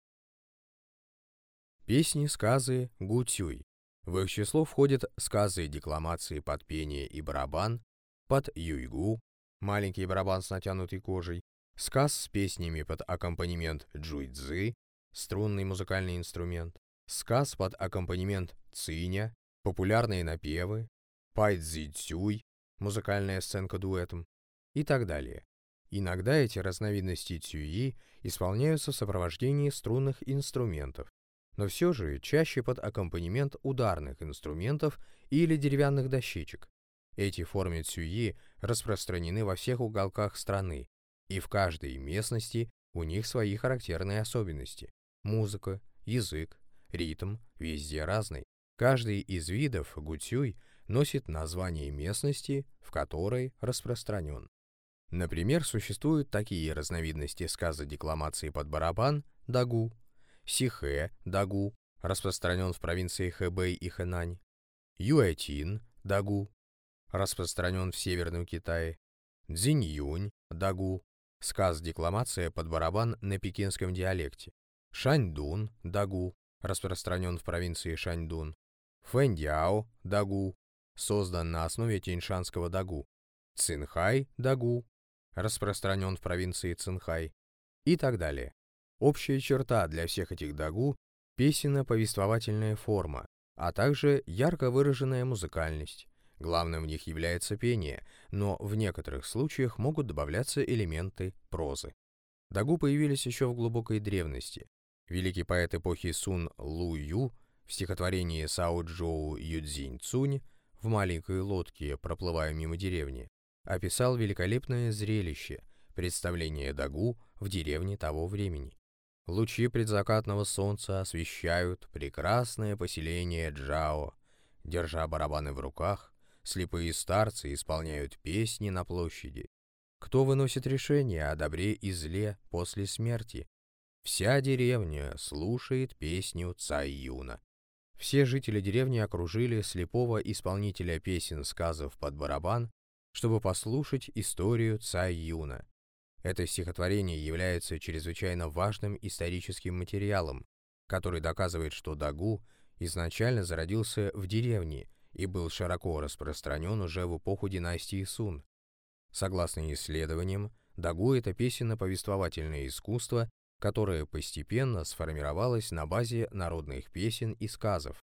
Песни, сказы, гутюй. В их число входят сказы декламации под пение и барабан, под юйгу, маленький барабан с натянутой кожей, сказ с песнями под аккомпанемент джуйцзы, струнный музыкальный инструмент, сказ под аккомпанемент циня, популярные напевы, пайцзи-цюй, музыкальная сценка дуэтом и так далее. Иногда эти разновидности цюи исполняются в сопровождении струнных инструментов, но все же чаще под аккомпанемент ударных инструментов или деревянных дощечек. Эти формы цюи распространены во всех уголках страны, и в каждой местности у них свои характерные особенности. Музыка, язык, ритм везде разный. Каждый из видов гутюй носит название местности, в которой распространен. Например, существуют такие разновидности сказа декламации под барабан дагу, сихэ дагу, распространен в провинции Хэбэй и Хэнань, юэтин дагу, распространен в Северном Китае, дзиньюнь дагу, сказ-декламация под барабан на пекинском диалекте, шаньдун дагу, распространен в провинции Шаньдун, Фэндяо Дагу, создан на основе тяньшанского Дагу, Цинхай Дагу, распространен в провинции Цинхай и так далее. Общая черта для всех этих Дагу – песенно-повествовательная форма, а также ярко выраженная музыкальность. Главным в них является пение, но в некоторых случаях могут добавляться элементы прозы. Дагу появились еще в глубокой древности. Великий поэт эпохи Сун Лу Ю – в стихотворении Сао Джоу Юдзинь Цунь «В маленькой лодке, проплывая мимо деревни», описал великолепное зрелище – представление Дагу в деревне того времени. Лучи предзакатного солнца освещают прекрасное поселение Джао. Держа барабаны в руках, слепые старцы исполняют песни на площади. Кто выносит решение о добре и зле после смерти? Вся деревня слушает песню Цай Юна. Все жители деревни окружили слепого исполнителя песен сказов под барабан, чтобы послушать историю Цай Юна. Это стихотворение является чрезвычайно важным историческим материалом, который доказывает, что Дагу изначально зародился в деревне и был широко распространен уже в эпоху династии Сун. Согласно исследованиям, Дагу — это песенно-повествовательное искусство, которое постепенно сформировалось на базе народных песен и сказов.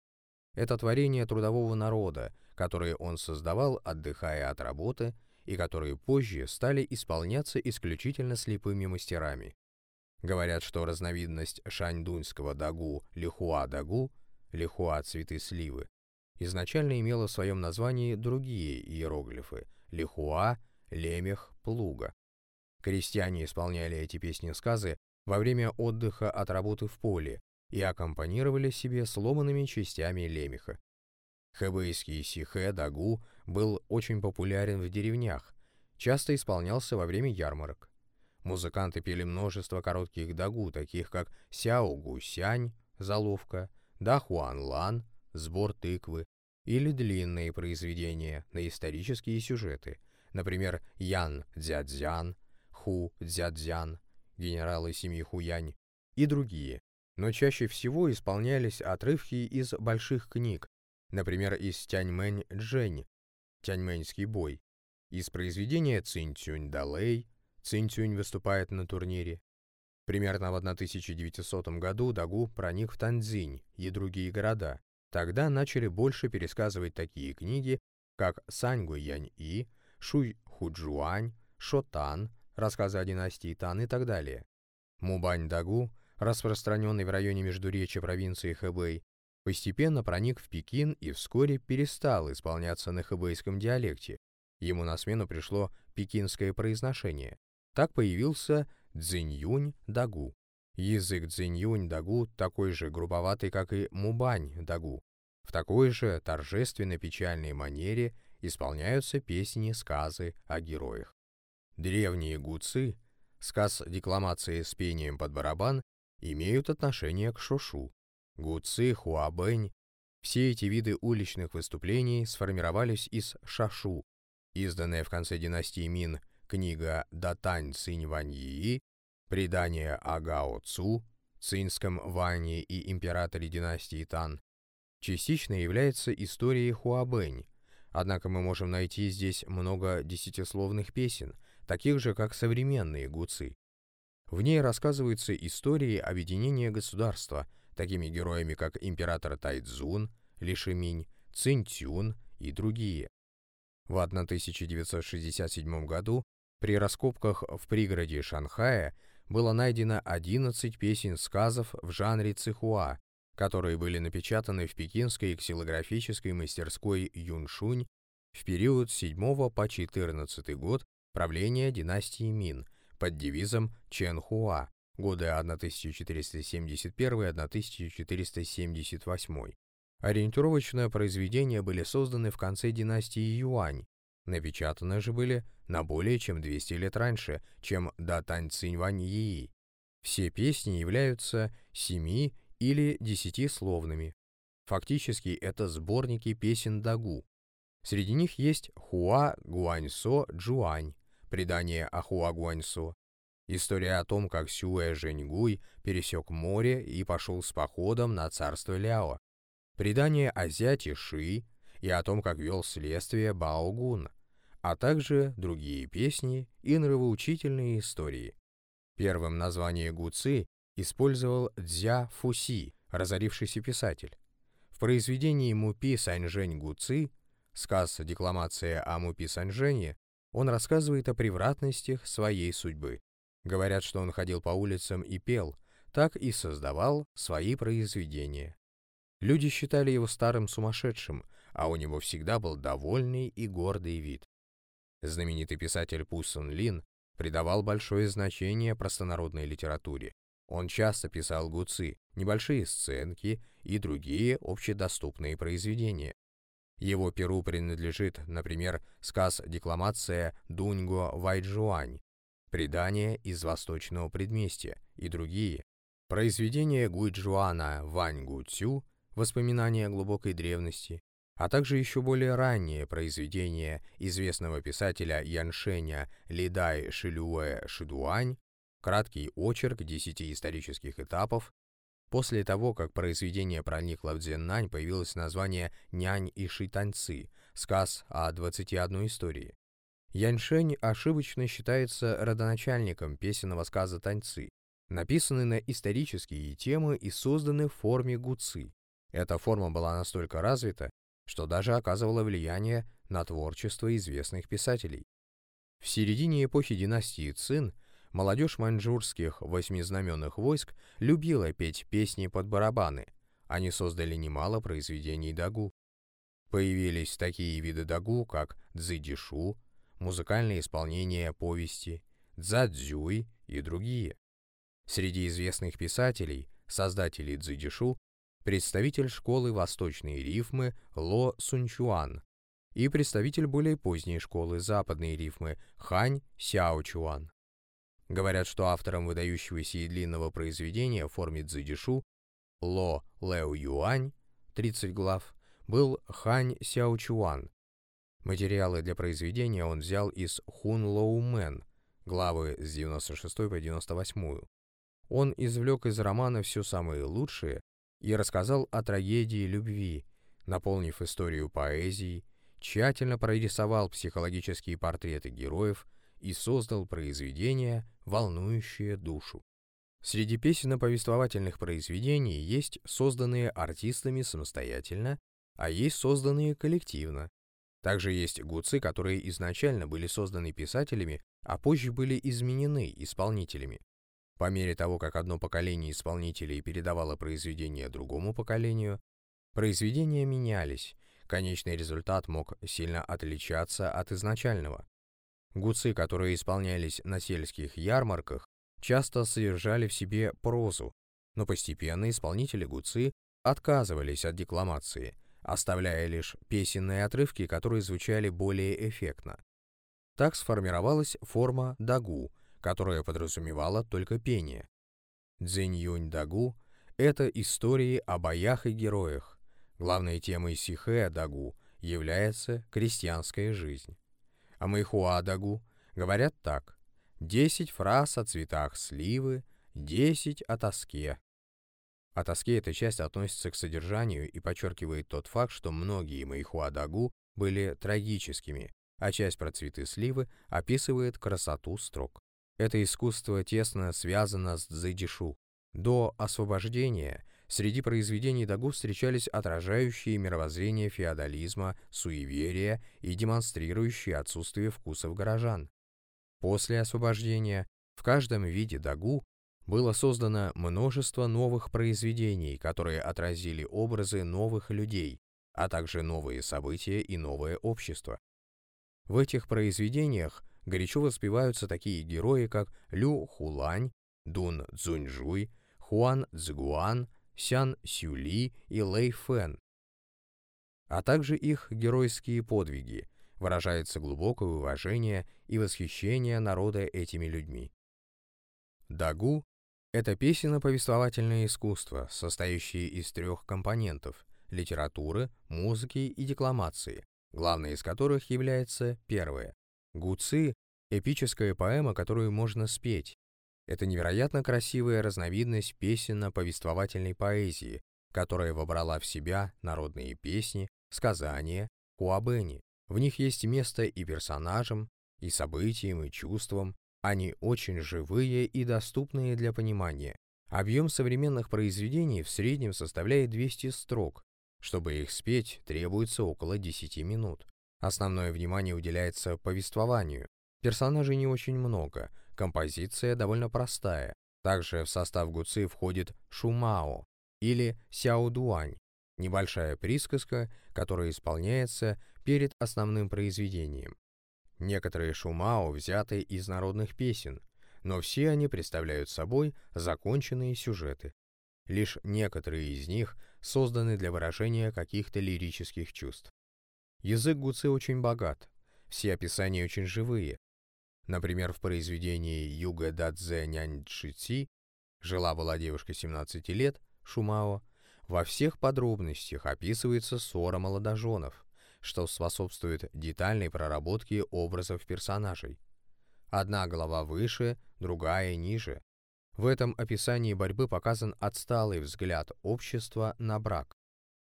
Это творение трудового народа, которые он создавал, отдыхая от работы, и которые позже стали исполняться исключительно слепыми мастерами. Говорят, что разновидность шаньдуньского дагу лихуа-дагу, лихуа цветы сливы, изначально имела в своем названии другие иероглифы – лихуа, лемех, плуга. Крестьяне исполняли эти песни-сказы во время отдыха от работы в поле и аккомпанировали себе сломанными частями лемеха. Хэбэйский сихэ дагу был очень популярен в деревнях, часто исполнялся во время ярмарок. Музыканты пели множество коротких дагу, таких как «Сяо Гусянь» — заловка, «Да Хуан Лан» — сбор тыквы, или длинные произведения на исторические сюжеты, например, «Ян Дзядзян», «Ху Дзядзян», «Генералы семьи Хуянь» и другие, но чаще всего исполнялись отрывки из больших книг, например, из Тяньмэнь Джэнь, Тяньмэньский бой, из произведения Цинь Цюнь Далэй, Цинь Цюнь выступает на турнире. Примерно в 1900 году Дагу проник в Танзинь и другие города. Тогда начали больше пересказывать такие книги, как Сань Гуянь И, Шуй Худжуань, Шотан, рассказы о династии Тан и так далее. Мубань Дагу, распространенный в районе Междуречия провинции Хэбэй, постепенно проник в Пекин и вскоре перестал исполняться на хэбэйском диалекте. Ему на смену пришло пекинское произношение. Так появился Цзиньюнь-дагу. Язык Цзиньюнь-дагу такой же грубоватый, как и Мубань-дагу. В такой же торжественно-печальной манере исполняются песни-сказы о героях. Древние гуцы, сказ декламации с пением под барабан, имеют отношение к шошу. Гуцы, хуабэнь, все эти виды уличных выступлений сформировались из шашу, изданная в конце династии Мин книга «Датань Цинь Ваньи», предание о Гао Цу, цинском Ване и императоре династии Тан, частично является историей Хуабэнь, однако мы можем найти здесь много десятисловных песен, таких же, как современные гуцы. В ней рассказываются истории объединения государства – такими героями как император Тайцзун, Лишиминь, Цинтюн и другие. В 1967 году при раскопках в пригороде Шанхая было найдено 11 песен-сказов в жанре цихуа, которые были напечатаны в пекинской ксилографической мастерской Юншунь в период с 7 по 14 год правления династии Мин под девизом Чэнхуа годы 1471-1478. Ориентировочное произведения были созданы в конце династии Юань, напечатаны же были на более чем 200 лет раньше, чем до Тань Цинь Yi. Все песни являются семи или десятисловными. Фактически это сборники песен Дагу. Среди них есть Хуа Гуаньсо Джуань, предание о Хуа Гуаньсо, История о том, как Сюэ Женьгуй пересек море и пошел с походом на царство Ляо. Предание о зяте Ши и о том, как вел следствие Баогун, а также другие песни и нравоучительные истории. Первым название Гуци использовал Дзя Фуси, разорившийся писатель. В произведении Мупи Саньжэнь Гуци, сказ «Декламация о Мупи Саньжэне», он рассказывает о превратностях своей судьбы. Говорят, что он ходил по улицам и пел, так и создавал свои произведения. Люди считали его старым сумасшедшим, а у него всегда был довольный и гордый вид. Знаменитый писатель Пуссон Лин придавал большое значение простонародной литературе. Он часто писал гуцы, небольшие сценки и другие общедоступные произведения. Его перу принадлежит, например, сказ-декламация Дуньго Вайджуань, предания из Восточного предместья и другие. Произведения Гуйчжуана Вань Гуцю воспоминания глубокой древности, а также еще более ранние произведения известного писателя Яншеня Лидай Шилюэ Шидуань, краткий очерк десяти исторических этапов. После того, как произведение проникло в Дзеннань, появилось название «Нянь и Шитаньцы» — сказ о 21 истории. Яньшень ошибочно считается родоначальником песенного сказа «Таньцы», написаны на исторические темы и созданы в форме гуцы. Эта форма была настолько развита, что даже оказывало влияние на творчество известных писателей. В середине эпохи династии Цин молодежь маньчжурских восьмизнаменных войск любила петь песни под барабаны. Они создали немало произведений дагу. Появились такие виды дагу, как цзыдишу, музыкальное исполнение повести, дзадзюй и другие. Среди известных писателей, создателей цзыдишу, представитель школы восточной рифмы Ло Сунчуан и представитель более поздней школы западной рифмы Хань Сяочуан. Говорят, что автором выдающегося и длинного произведения в форме цзэдишу Ло Лэо Юань, 30 глав, был Хань Сяочуан. Материалы для произведения он взял из Хун Лоу Мэн, главы с 96 по 98. Он извлек из романа все самое лучшее и рассказал о трагедии любви, наполнив историю поэзией, тщательно прорисовал психологические портреты героев и создал произведение, волнующее душу. Среди песенно-повествовательных произведений есть созданные артистами самостоятельно, а есть созданные коллективно. Также есть гуцы, которые изначально были созданы писателями, а позже были изменены исполнителями. По мере того, как одно поколение исполнителей передавало произведение другому поколению, произведения менялись, конечный результат мог сильно отличаться от изначального. Гуцы, которые исполнялись на сельских ярмарках, часто содержали в себе прозу, но постепенно исполнители гуцы отказывались от декламации, оставляя лишь песенные отрывки, которые звучали более эффектно. Так сформировалась форма дагу – которая подразумевала только пение. Цзинь Дагу — это истории о боях и героях. Главной темой Сихэ Дагу является крестьянская жизнь. Дагу говорят так. Десять фраз о цветах сливы, десять о тоске. О тоске эта часть относится к содержанию и подчеркивает тот факт, что многие Мэйхуа Дагу были трагическими, а часть про цветы сливы описывает красоту строк. Это искусство тесно связано с дзэдишу. До освобождения среди произведений Дагу встречались отражающие мировоззрение феодализма, суеверия и демонстрирующие отсутствие вкусов горожан. После освобождения в каждом виде Дагу было создано множество новых произведений, которые отразили образы новых людей, а также новые события и новое общество. В этих произведениях горячо воспеваются такие герои, как Лю Хулань, Дун Цзуньжуй, Хуан Цзгуан, Сян Сюли и Лэй Фэн, а также их геройские подвиги, выражается глубокое уважение и восхищение народа этими людьми. Дагу — это песенно-повествовательное искусство, состоящее из трех компонентов — литературы, музыки и декламации, главной из которых является первое Гуци — эпическая поэма, которую можно спеть. Это невероятно красивая разновидность песенно-повествовательной поэзии, которая вобрала в себя народные песни, сказания, куабэни. В них есть место и персонажам, и событиям, и чувствам. Они очень живые и доступные для понимания. Объем современных произведений в среднем составляет 200 строк. Чтобы их спеть, требуется около 10 минут. Основное внимание уделяется повествованию. Персонажей не очень много, композиция довольно простая. Также в состав гуцы входит шумао или сяодуань, небольшая присказка, которая исполняется перед основным произведением. Некоторые шумао взяты из народных песен, но все они представляют собой законченные сюжеты. Лишь некоторые из них созданы для выражения каких-то лирических чувств. Язык Гуцы очень богат, все описания очень живые. Например, в произведении Юга Дадзе Нянь Чжити «Жила-была девушка 17 лет» Шумао во всех подробностях описывается ссора молодоженов, что способствует детальной проработке образов персонажей. Одна голова выше, другая ниже. В этом описании борьбы показан отсталый взгляд общества на брак.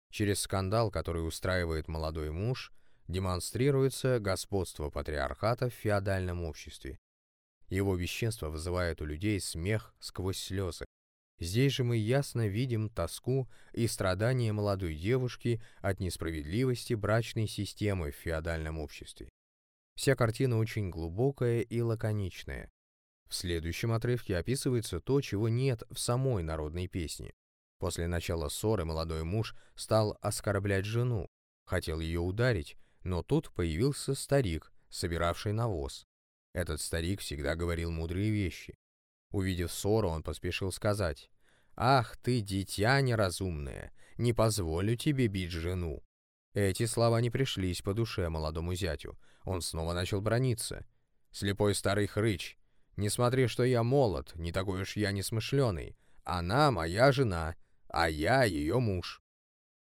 Через скандал, который устраивает молодой муж, демонстрируется господство патриархата в феодальном обществе. Его вещество вызывает у людей смех сквозь слезы. Здесь же мы ясно видим тоску и страдания молодой девушки от несправедливости брачной системы в феодальном обществе. Вся картина очень глубокая и лаконичная. В следующем отрывке описывается то, чего нет в самой народной песне. После начала ссоры молодой муж стал оскорблять жену, хотел ее ударить, но тут появился старик, собиравший навоз. Этот старик всегда говорил мудрые вещи. Увидев ссору, он поспешил сказать, «Ах ты, дитя неразумное, не позволю тебе бить жену». Эти слова не пришлись по душе молодому зятю. Он снова начал брониться. «Слепой старый хрыч, не смотри, что я молод, не такой уж я несмышленый. Она моя жена, а я ее муж».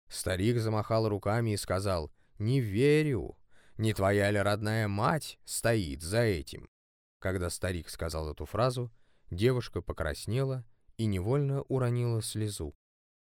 Старик замахал руками и сказал, «Не верю. Не твоя ли родная мать стоит за этим?» Когда старик сказал эту фразу, девушка покраснела и невольно уронила слезу.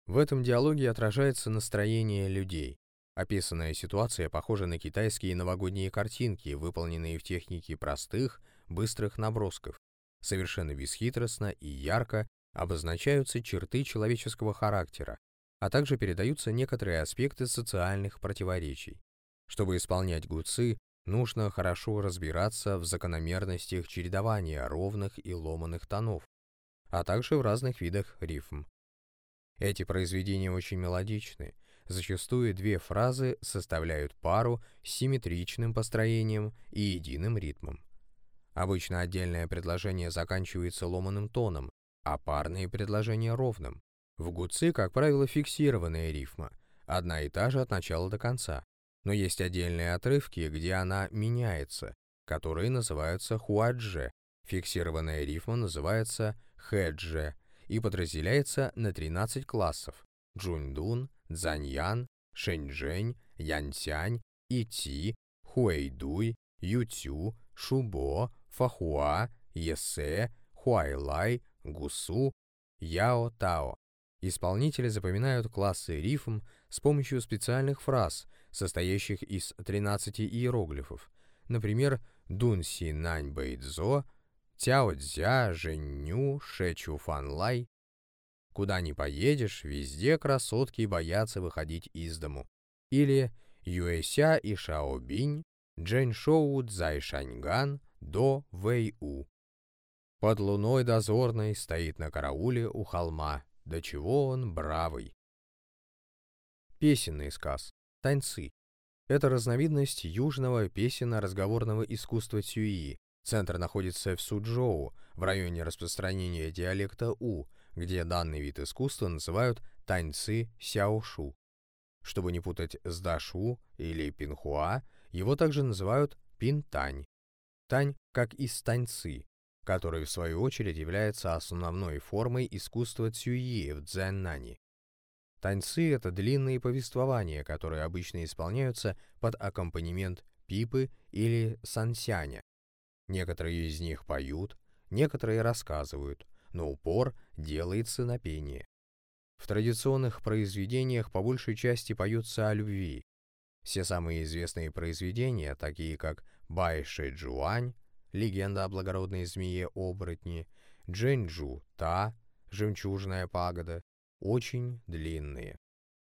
В этом диалоге отражается настроение людей. Описанная ситуация похожа на китайские новогодние картинки, выполненные в технике простых, быстрых набросков. Совершенно бесхитростно и ярко обозначаются черты человеческого характера, а также передаются некоторые аспекты социальных противоречий. Чтобы исполнять гуцы, нужно хорошо разбираться в закономерностях чередования ровных и ломаных тонов, а также в разных видах рифм. Эти произведения очень мелодичны. Зачастую две фразы составляют пару с симметричным построением и единым ритмом. Обычно отдельное предложение заканчивается ломаным тоном, а парные предложения ровным. В гуцы, как правило, фиксированная рифма, одна и та же от начала до конца. Но есть отдельные отрывки, где она меняется, которые называются хуадже. Фиксированная рифма называется хэдже и подразделяется на 13 классов – джуньдун, дзаньян, шэньчжэнь, янцянь, ити, хуэйдуй, ютю, шубо, фахуа, есе, хуайлай, гусу, яо-тао. Исполнители запоминают классы рифм с помощью специальных фраз, состоящих из 13 иероглифов, например, «дун си нань бэйдзо», Тяо Цзя, Женю, Шечу Фанлай. Куда ни поедешь, везде красотки боятся выходить из дому. Или Юэся и Шаобинь, Джэньшоу Цзай Шаньган, До Вэй-У. Под луной дозорной стоит на карауле у холма, до чего он бравый. Песенный сказ. Таньцы. Это разновидность южного песенно-разговорного искусства Цюи, Центр находится в Суджоу, в районе распространения диалекта У, где данный вид искусства называют таньцы сяошу. Чтобы не путать с дашу или пинхуа, его также называют пинтань. Тань как из таньцы, который в свою очередь является основной формой искусства цюи в дзяннане. Таньцы — это длинные повествования, которые обычно исполняются под аккомпанемент пипы или сансяня, Некоторые из них поют, некоторые рассказывают, но упор делается на пение. В традиционных произведениях по большей части поются о любви. Все самые известные произведения, такие как Бай Шэ Джуань, легенда о благородной змее-оборотне, Джэньчжу Та, жемчужная пагода, очень длинные.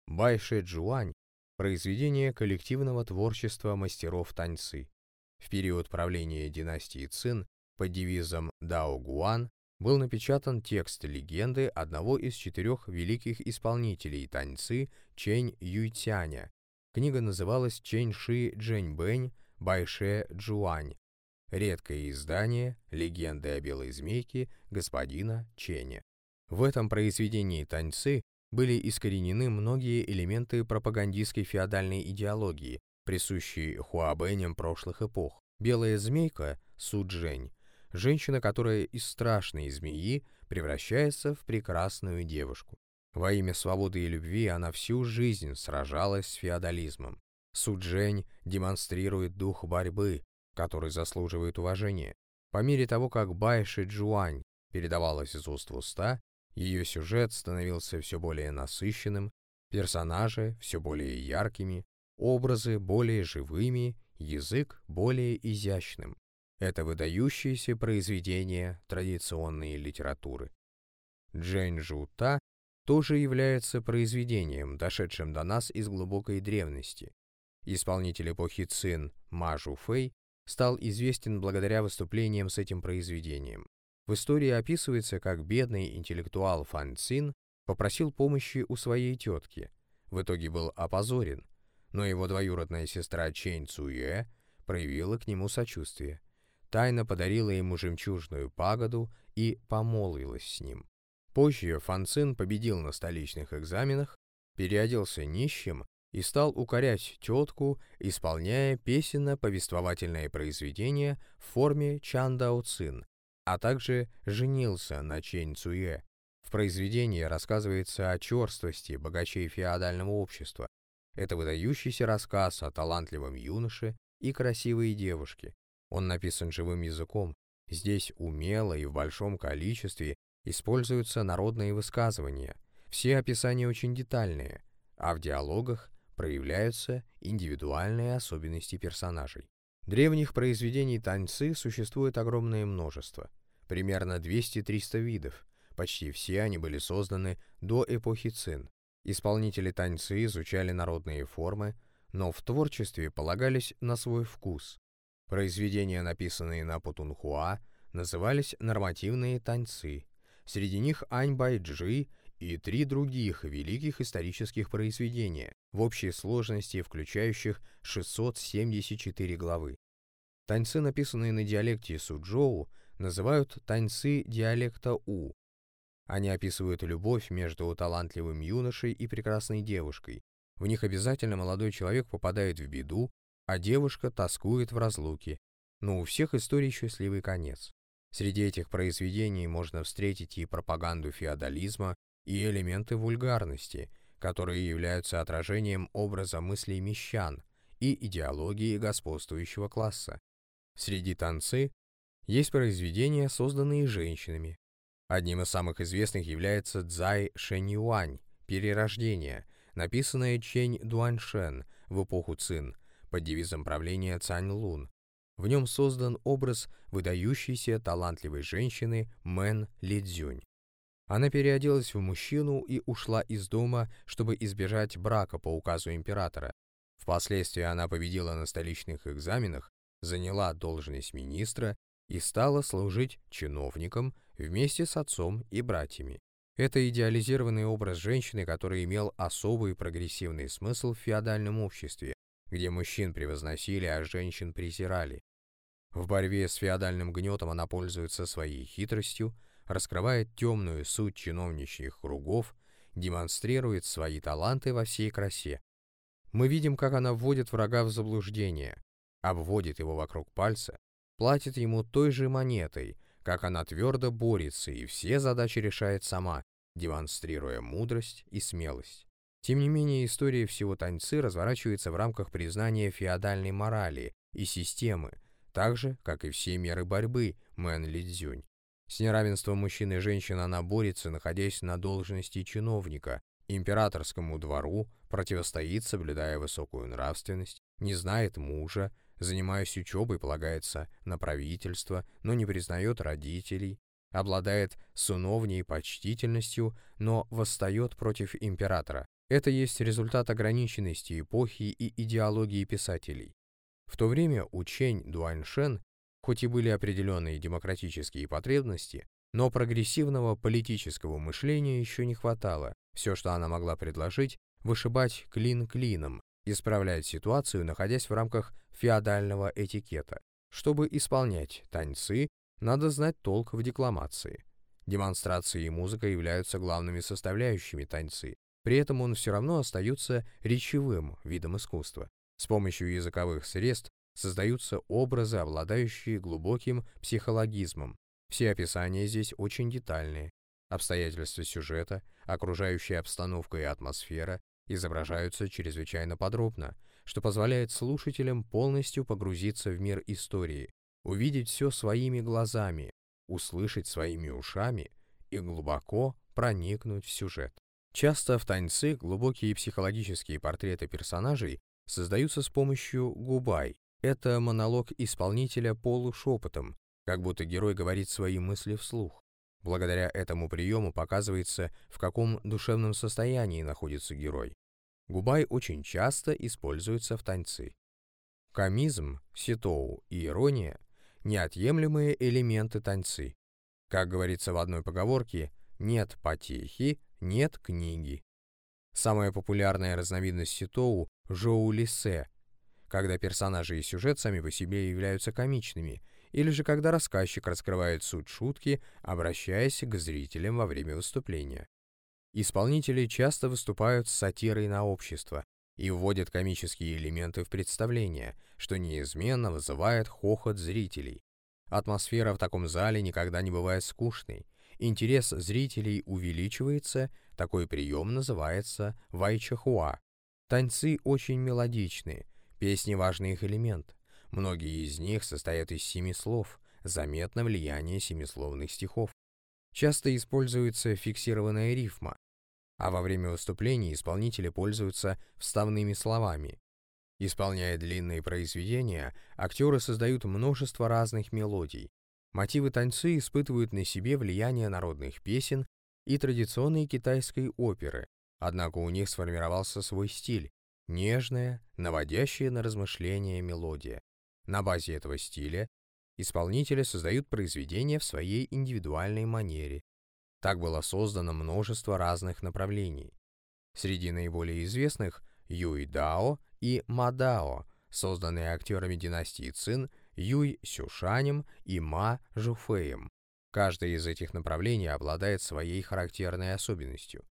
Бай Шэ Джуань – произведение коллективного творчества мастеров таньцы. В период правления династии Цин под девизом «Дао Гуан» был напечатан текст легенды одного из четырех великих исполнителей таньцы Чэнь Юйтяня. Книга называлась Чэнь Ши Джэньбэнь Байше Джуань. Редкое издание «Легенды о белой змейке» господина Ченя. В этом произведении таньцы были искоренены многие элементы пропагандистской феодальной идеологии, присущий хуабэням прошлых эпох. Белая змейка – Суджень, женщина, которая из страшной змеи превращается в прекрасную девушку. Во имя свободы и любви она всю жизнь сражалась с феодализмом. Суджень демонстрирует дух борьбы, который заслуживает уважения. По мере того, как Байши Джуань передавалась из уст в уста, ее сюжет становился все более насыщенным, персонажи все более яркими, образы более живыми, язык более изящным. Это выдающееся произведение традиционной литературы. Джэнь Жута тоже является произведением, дошедшим до нас из глубокой древности. Исполнитель эпохи Цин Ма Жу Фэй стал известен благодаря выступлениям с этим произведением. В истории описывается, как бедный интеллектуал Фан Цин попросил помощи у своей тетки. В итоге был опозорен, но его двоюродная сестра Чэнь Цуэ проявила к нему сочувствие. Тайно подарила ему жемчужную пагоду и помолвилась с ним. Позже Фан Цин победил на столичных экзаменах, переоделся нищим и стал укорять тетку, исполняя песенно-повествовательное произведение в форме Чан Дао Цин, а также женился на Чэнь Цуе. В произведении рассказывается о черствости богачей феодального общества. Это выдающийся рассказ о талантливом юноше и красивой девушке. Он написан живым языком. Здесь умело и в большом количестве используются народные высказывания. Все описания очень детальные, а в диалогах проявляются индивидуальные особенности персонажей. Древних произведений танцы существует огромное множество, примерно 200-300 видов, почти все они были созданы до эпохи Цин. Исполнители танцы изучали народные формы, но в творчестве полагались на свой вкус. Произведения, написанные на Путунхуа, назывались нормативные танцы. Среди них Ань Байджи и три других великих исторических произведения, в общей сложности включающих 674 главы. Таньцы, написанные на диалекте Суджоу, называют таньцы диалекта У. Они описывают любовь между талантливым юношей и прекрасной девушкой. В них обязательно молодой человек попадает в беду, а девушка тоскует в разлуке. Но у всех историй счастливый конец. Среди этих произведений можно встретить и пропаганду феодализма, и элементы вульгарности, которые являются отражением образа мыслей мещан и идеологии господствующего класса. Среди танцы есть произведения, созданные женщинами. Одним из самых известных является «Цзай Шэньюань» «Перерождение», написанное Чэнь Дуаньшен в эпоху Цин под девизом правления Цань Лун. В нем создан образ выдающейся талантливой женщины Мэн Лидзюнь. Она переоделась в мужчину и ушла из дома, чтобы избежать брака по указу императора. Впоследствии она победила на столичных экзаменах, заняла должность министра и стала служить чиновником вместе с отцом и братьями. Это идеализированный образ женщины, который имел особый прогрессивный смысл в феодальном обществе, где мужчин превозносили, а женщин презирали. В борьбе с феодальным гнетом она пользуется своей хитростью, раскрывает темную суть чиновничьих кругов, демонстрирует свои таланты во всей красе. Мы видим, как она вводит врага в заблуждение, обводит его вокруг пальца, платит ему той же монетой, как она твердо борется и все задачи решает сама, демонстрируя мудрость и смелость. Тем не менее, история всего танцы разворачивается в рамках признания феодальной морали и системы, так же, как и все меры борьбы Мэн Лидзюнь. С неравенством мужчин и женщин она борется, находясь на должности чиновника, императорскому двору, противостоит, соблюдая высокую нравственность, не знает мужа, занимаясь учебой, полагается на правительство, но не признает родителей, обладает сыновней почтительностью, но восстает против императора. Это есть результат ограниченности эпохи и идеологии писателей. В то время учень Дуаньшен Хоть и были определенные демократические потребности, но прогрессивного политического мышления еще не хватало. Все, что она могла предложить, вышибать клин клином, исправлять ситуацию, находясь в рамках феодального этикета. Чтобы исполнять танцы, надо знать толк в декламации. Демонстрации и музыка являются главными составляющими танцы. При этом он все равно остается речевым видом искусства. С помощью языковых средств Создаются образы, обладающие глубоким психологизмом. Все описания здесь очень детальные. Обстоятельства сюжета, окружающая обстановка и атмосфера изображаются чрезвычайно подробно, что позволяет слушателям полностью погрузиться в мир истории, увидеть все своими глазами, услышать своими ушами и глубоко проникнуть в сюжет. Часто в танцы глубокие психологические портреты персонажей создаются с помощью губай. Это монолог исполнителя полушепотом, как будто герой говорит свои мысли вслух. Благодаря этому приему показывается, в каком душевном состоянии находится герой. Губай очень часто используется в танцы. Комизм, ситоу и ирония – неотъемлемые элементы танцы. Как говорится в одной поговорке, нет потехи, нет книги. Самая популярная разновидность ситоу – жоу-лисе, когда персонажи и сюжет сами по себе являются комичными, или же когда рассказчик раскрывает суть шутки, обращаясь к зрителям во время выступления. Исполнители часто выступают с сатирой на общество и вводят комические элементы в представление, что неизменно вызывает хохот зрителей. Атмосфера в таком зале никогда не бывает скучной. Интерес зрителей увеличивается, такой прием называется вайчахуа. Танцы очень мелодичные, песни – важный их элемент. Многие из них состоят из семи слов, заметно влияние семисловных стихов. Часто используется фиксированная рифма, а во время выступлений исполнители пользуются вставными словами. Исполняя длинные произведения, актеры создают множество разных мелодий. Мотивы танцы испытывают на себе влияние народных песен и традиционной китайской оперы, однако у них сформировался свой стиль, нежная, наводящая на размышления мелодия. На базе этого стиля исполнители создают произведения в своей индивидуальной манере, так было создано множество разных направлений. Среди наиболее известных – Юй Дао и Мадао, созданные актерами династии Цин Юй Сюшанем и Ма Жуфеем. Каждое из этих направлений обладает своей характерной особенностью.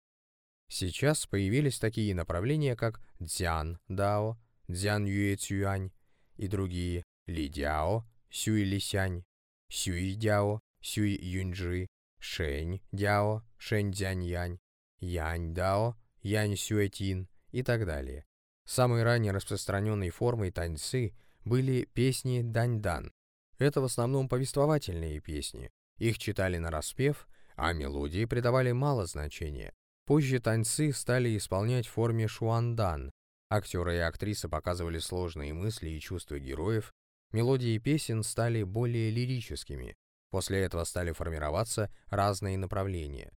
Сейчас появились такие направления, как Дзян Дао, Дзян Юэ Цюань и другие Ли Дяо, Сюй Лисянь, Сюй Дяо, Сюй Юньжи, Шэнь Дяо, Шэнь Дзяньянь, Янь Дао, Янь Сюэтин и так далее. Самой ранее распространенной формой таньцы были песни Даньдан. Это в основном повествовательные песни. Их читали на распев, а мелодии придавали мало значения. Позже таньцы стали исполнять в форме шуандан. Актеры и актрисы показывали сложные мысли и чувства героев. Мелодии песен стали более лирическими. После этого стали формироваться разные направления.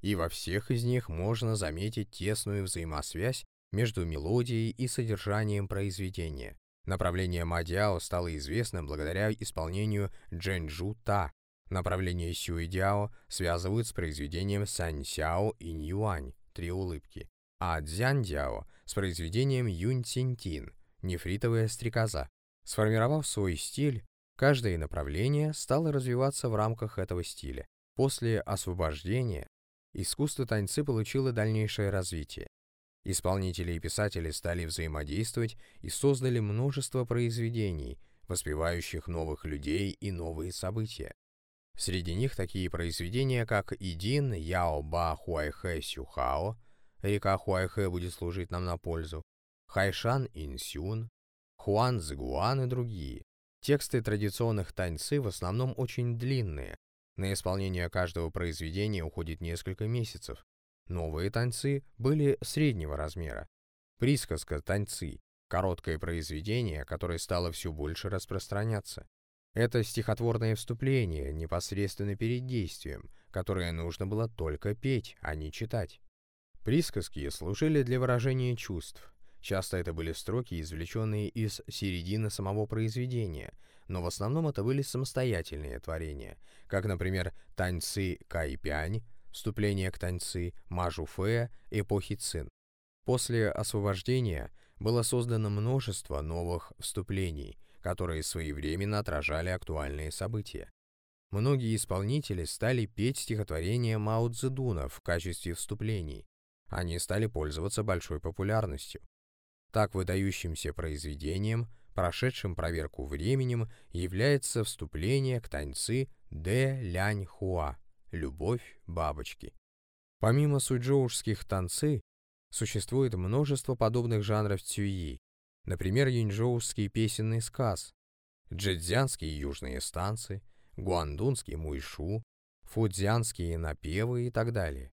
И во всех из них можно заметить тесную взаимосвязь между мелодией и содержанием произведения. Направление Мадяо стало известным благодаря исполнению Джэнджу Та. Направление Сюэдяо связывают с произведением Саньсяо и Ньюань «Три улыбки», а Дзяндяо с произведением Юнь Цинтин «Нефритовая стрекоза». Сформировав свой стиль, Каждое направление стало развиваться в рамках этого стиля. После освобождения искусство танцы получило дальнейшее развитие. Исполнители и писатели стали взаимодействовать и создали множество произведений, воспевающих новых людей и новые события. Среди них такие произведения, как «Идин», «Яо Ба Хуайхэ Сюхао», «Река Хуайхэ будет служить нам на пользу», «Хайшан Инсюн», «Хуан Цзгуан» и другие. Тексты традиционных таньцы в основном очень длинные. На исполнение каждого произведения уходит несколько месяцев. Новые танцы были среднего размера. Присказка таньцы – короткое произведение, которое стало все больше распространяться. Это стихотворное вступление непосредственно перед действием, которое нужно было только петь, а не читать. Присказки служили для выражения чувств, Часто это были строки, извлеченные из середины самого произведения, но в основном это были самостоятельные творения, как, например, «Таньцы Кайпянь», «Вступление к таньцы Мажуфе» эпохи Цин. После освобождения было создано множество новых вступлений, которые своевременно отражали актуальные события. Многие исполнители стали петь стихотворения Мао Цзэдуна в качестве вступлений. Они стали пользоваться большой популярностью. Так выдающимся произведением, прошедшим проверку временем, является вступление к таньцы Дэ Лянь Хуа, «Любовь бабочки». Помимо суджоушских танцы, существует множество подобных жанров цюи, например, юньчжоуские песенный сказ, джэцзянские южные станцы, гуандунский муйшу, фудзянские напевы и так далее.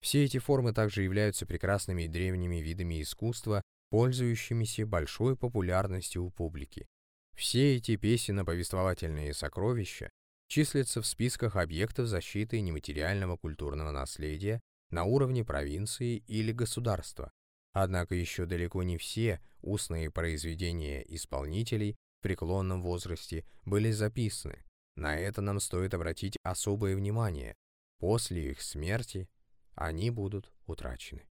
Все эти формы также являются прекрасными древними видами искусства, пользующимися большой популярностью у публики. Все эти песенно-повествовательные сокровища числятся в списках объектов защиты нематериального культурного наследия на уровне провинции или государства. Однако еще далеко не все устные произведения исполнителей в преклонном возрасте были записаны. На это нам стоит обратить особое внимание. После их смерти они будут утрачены.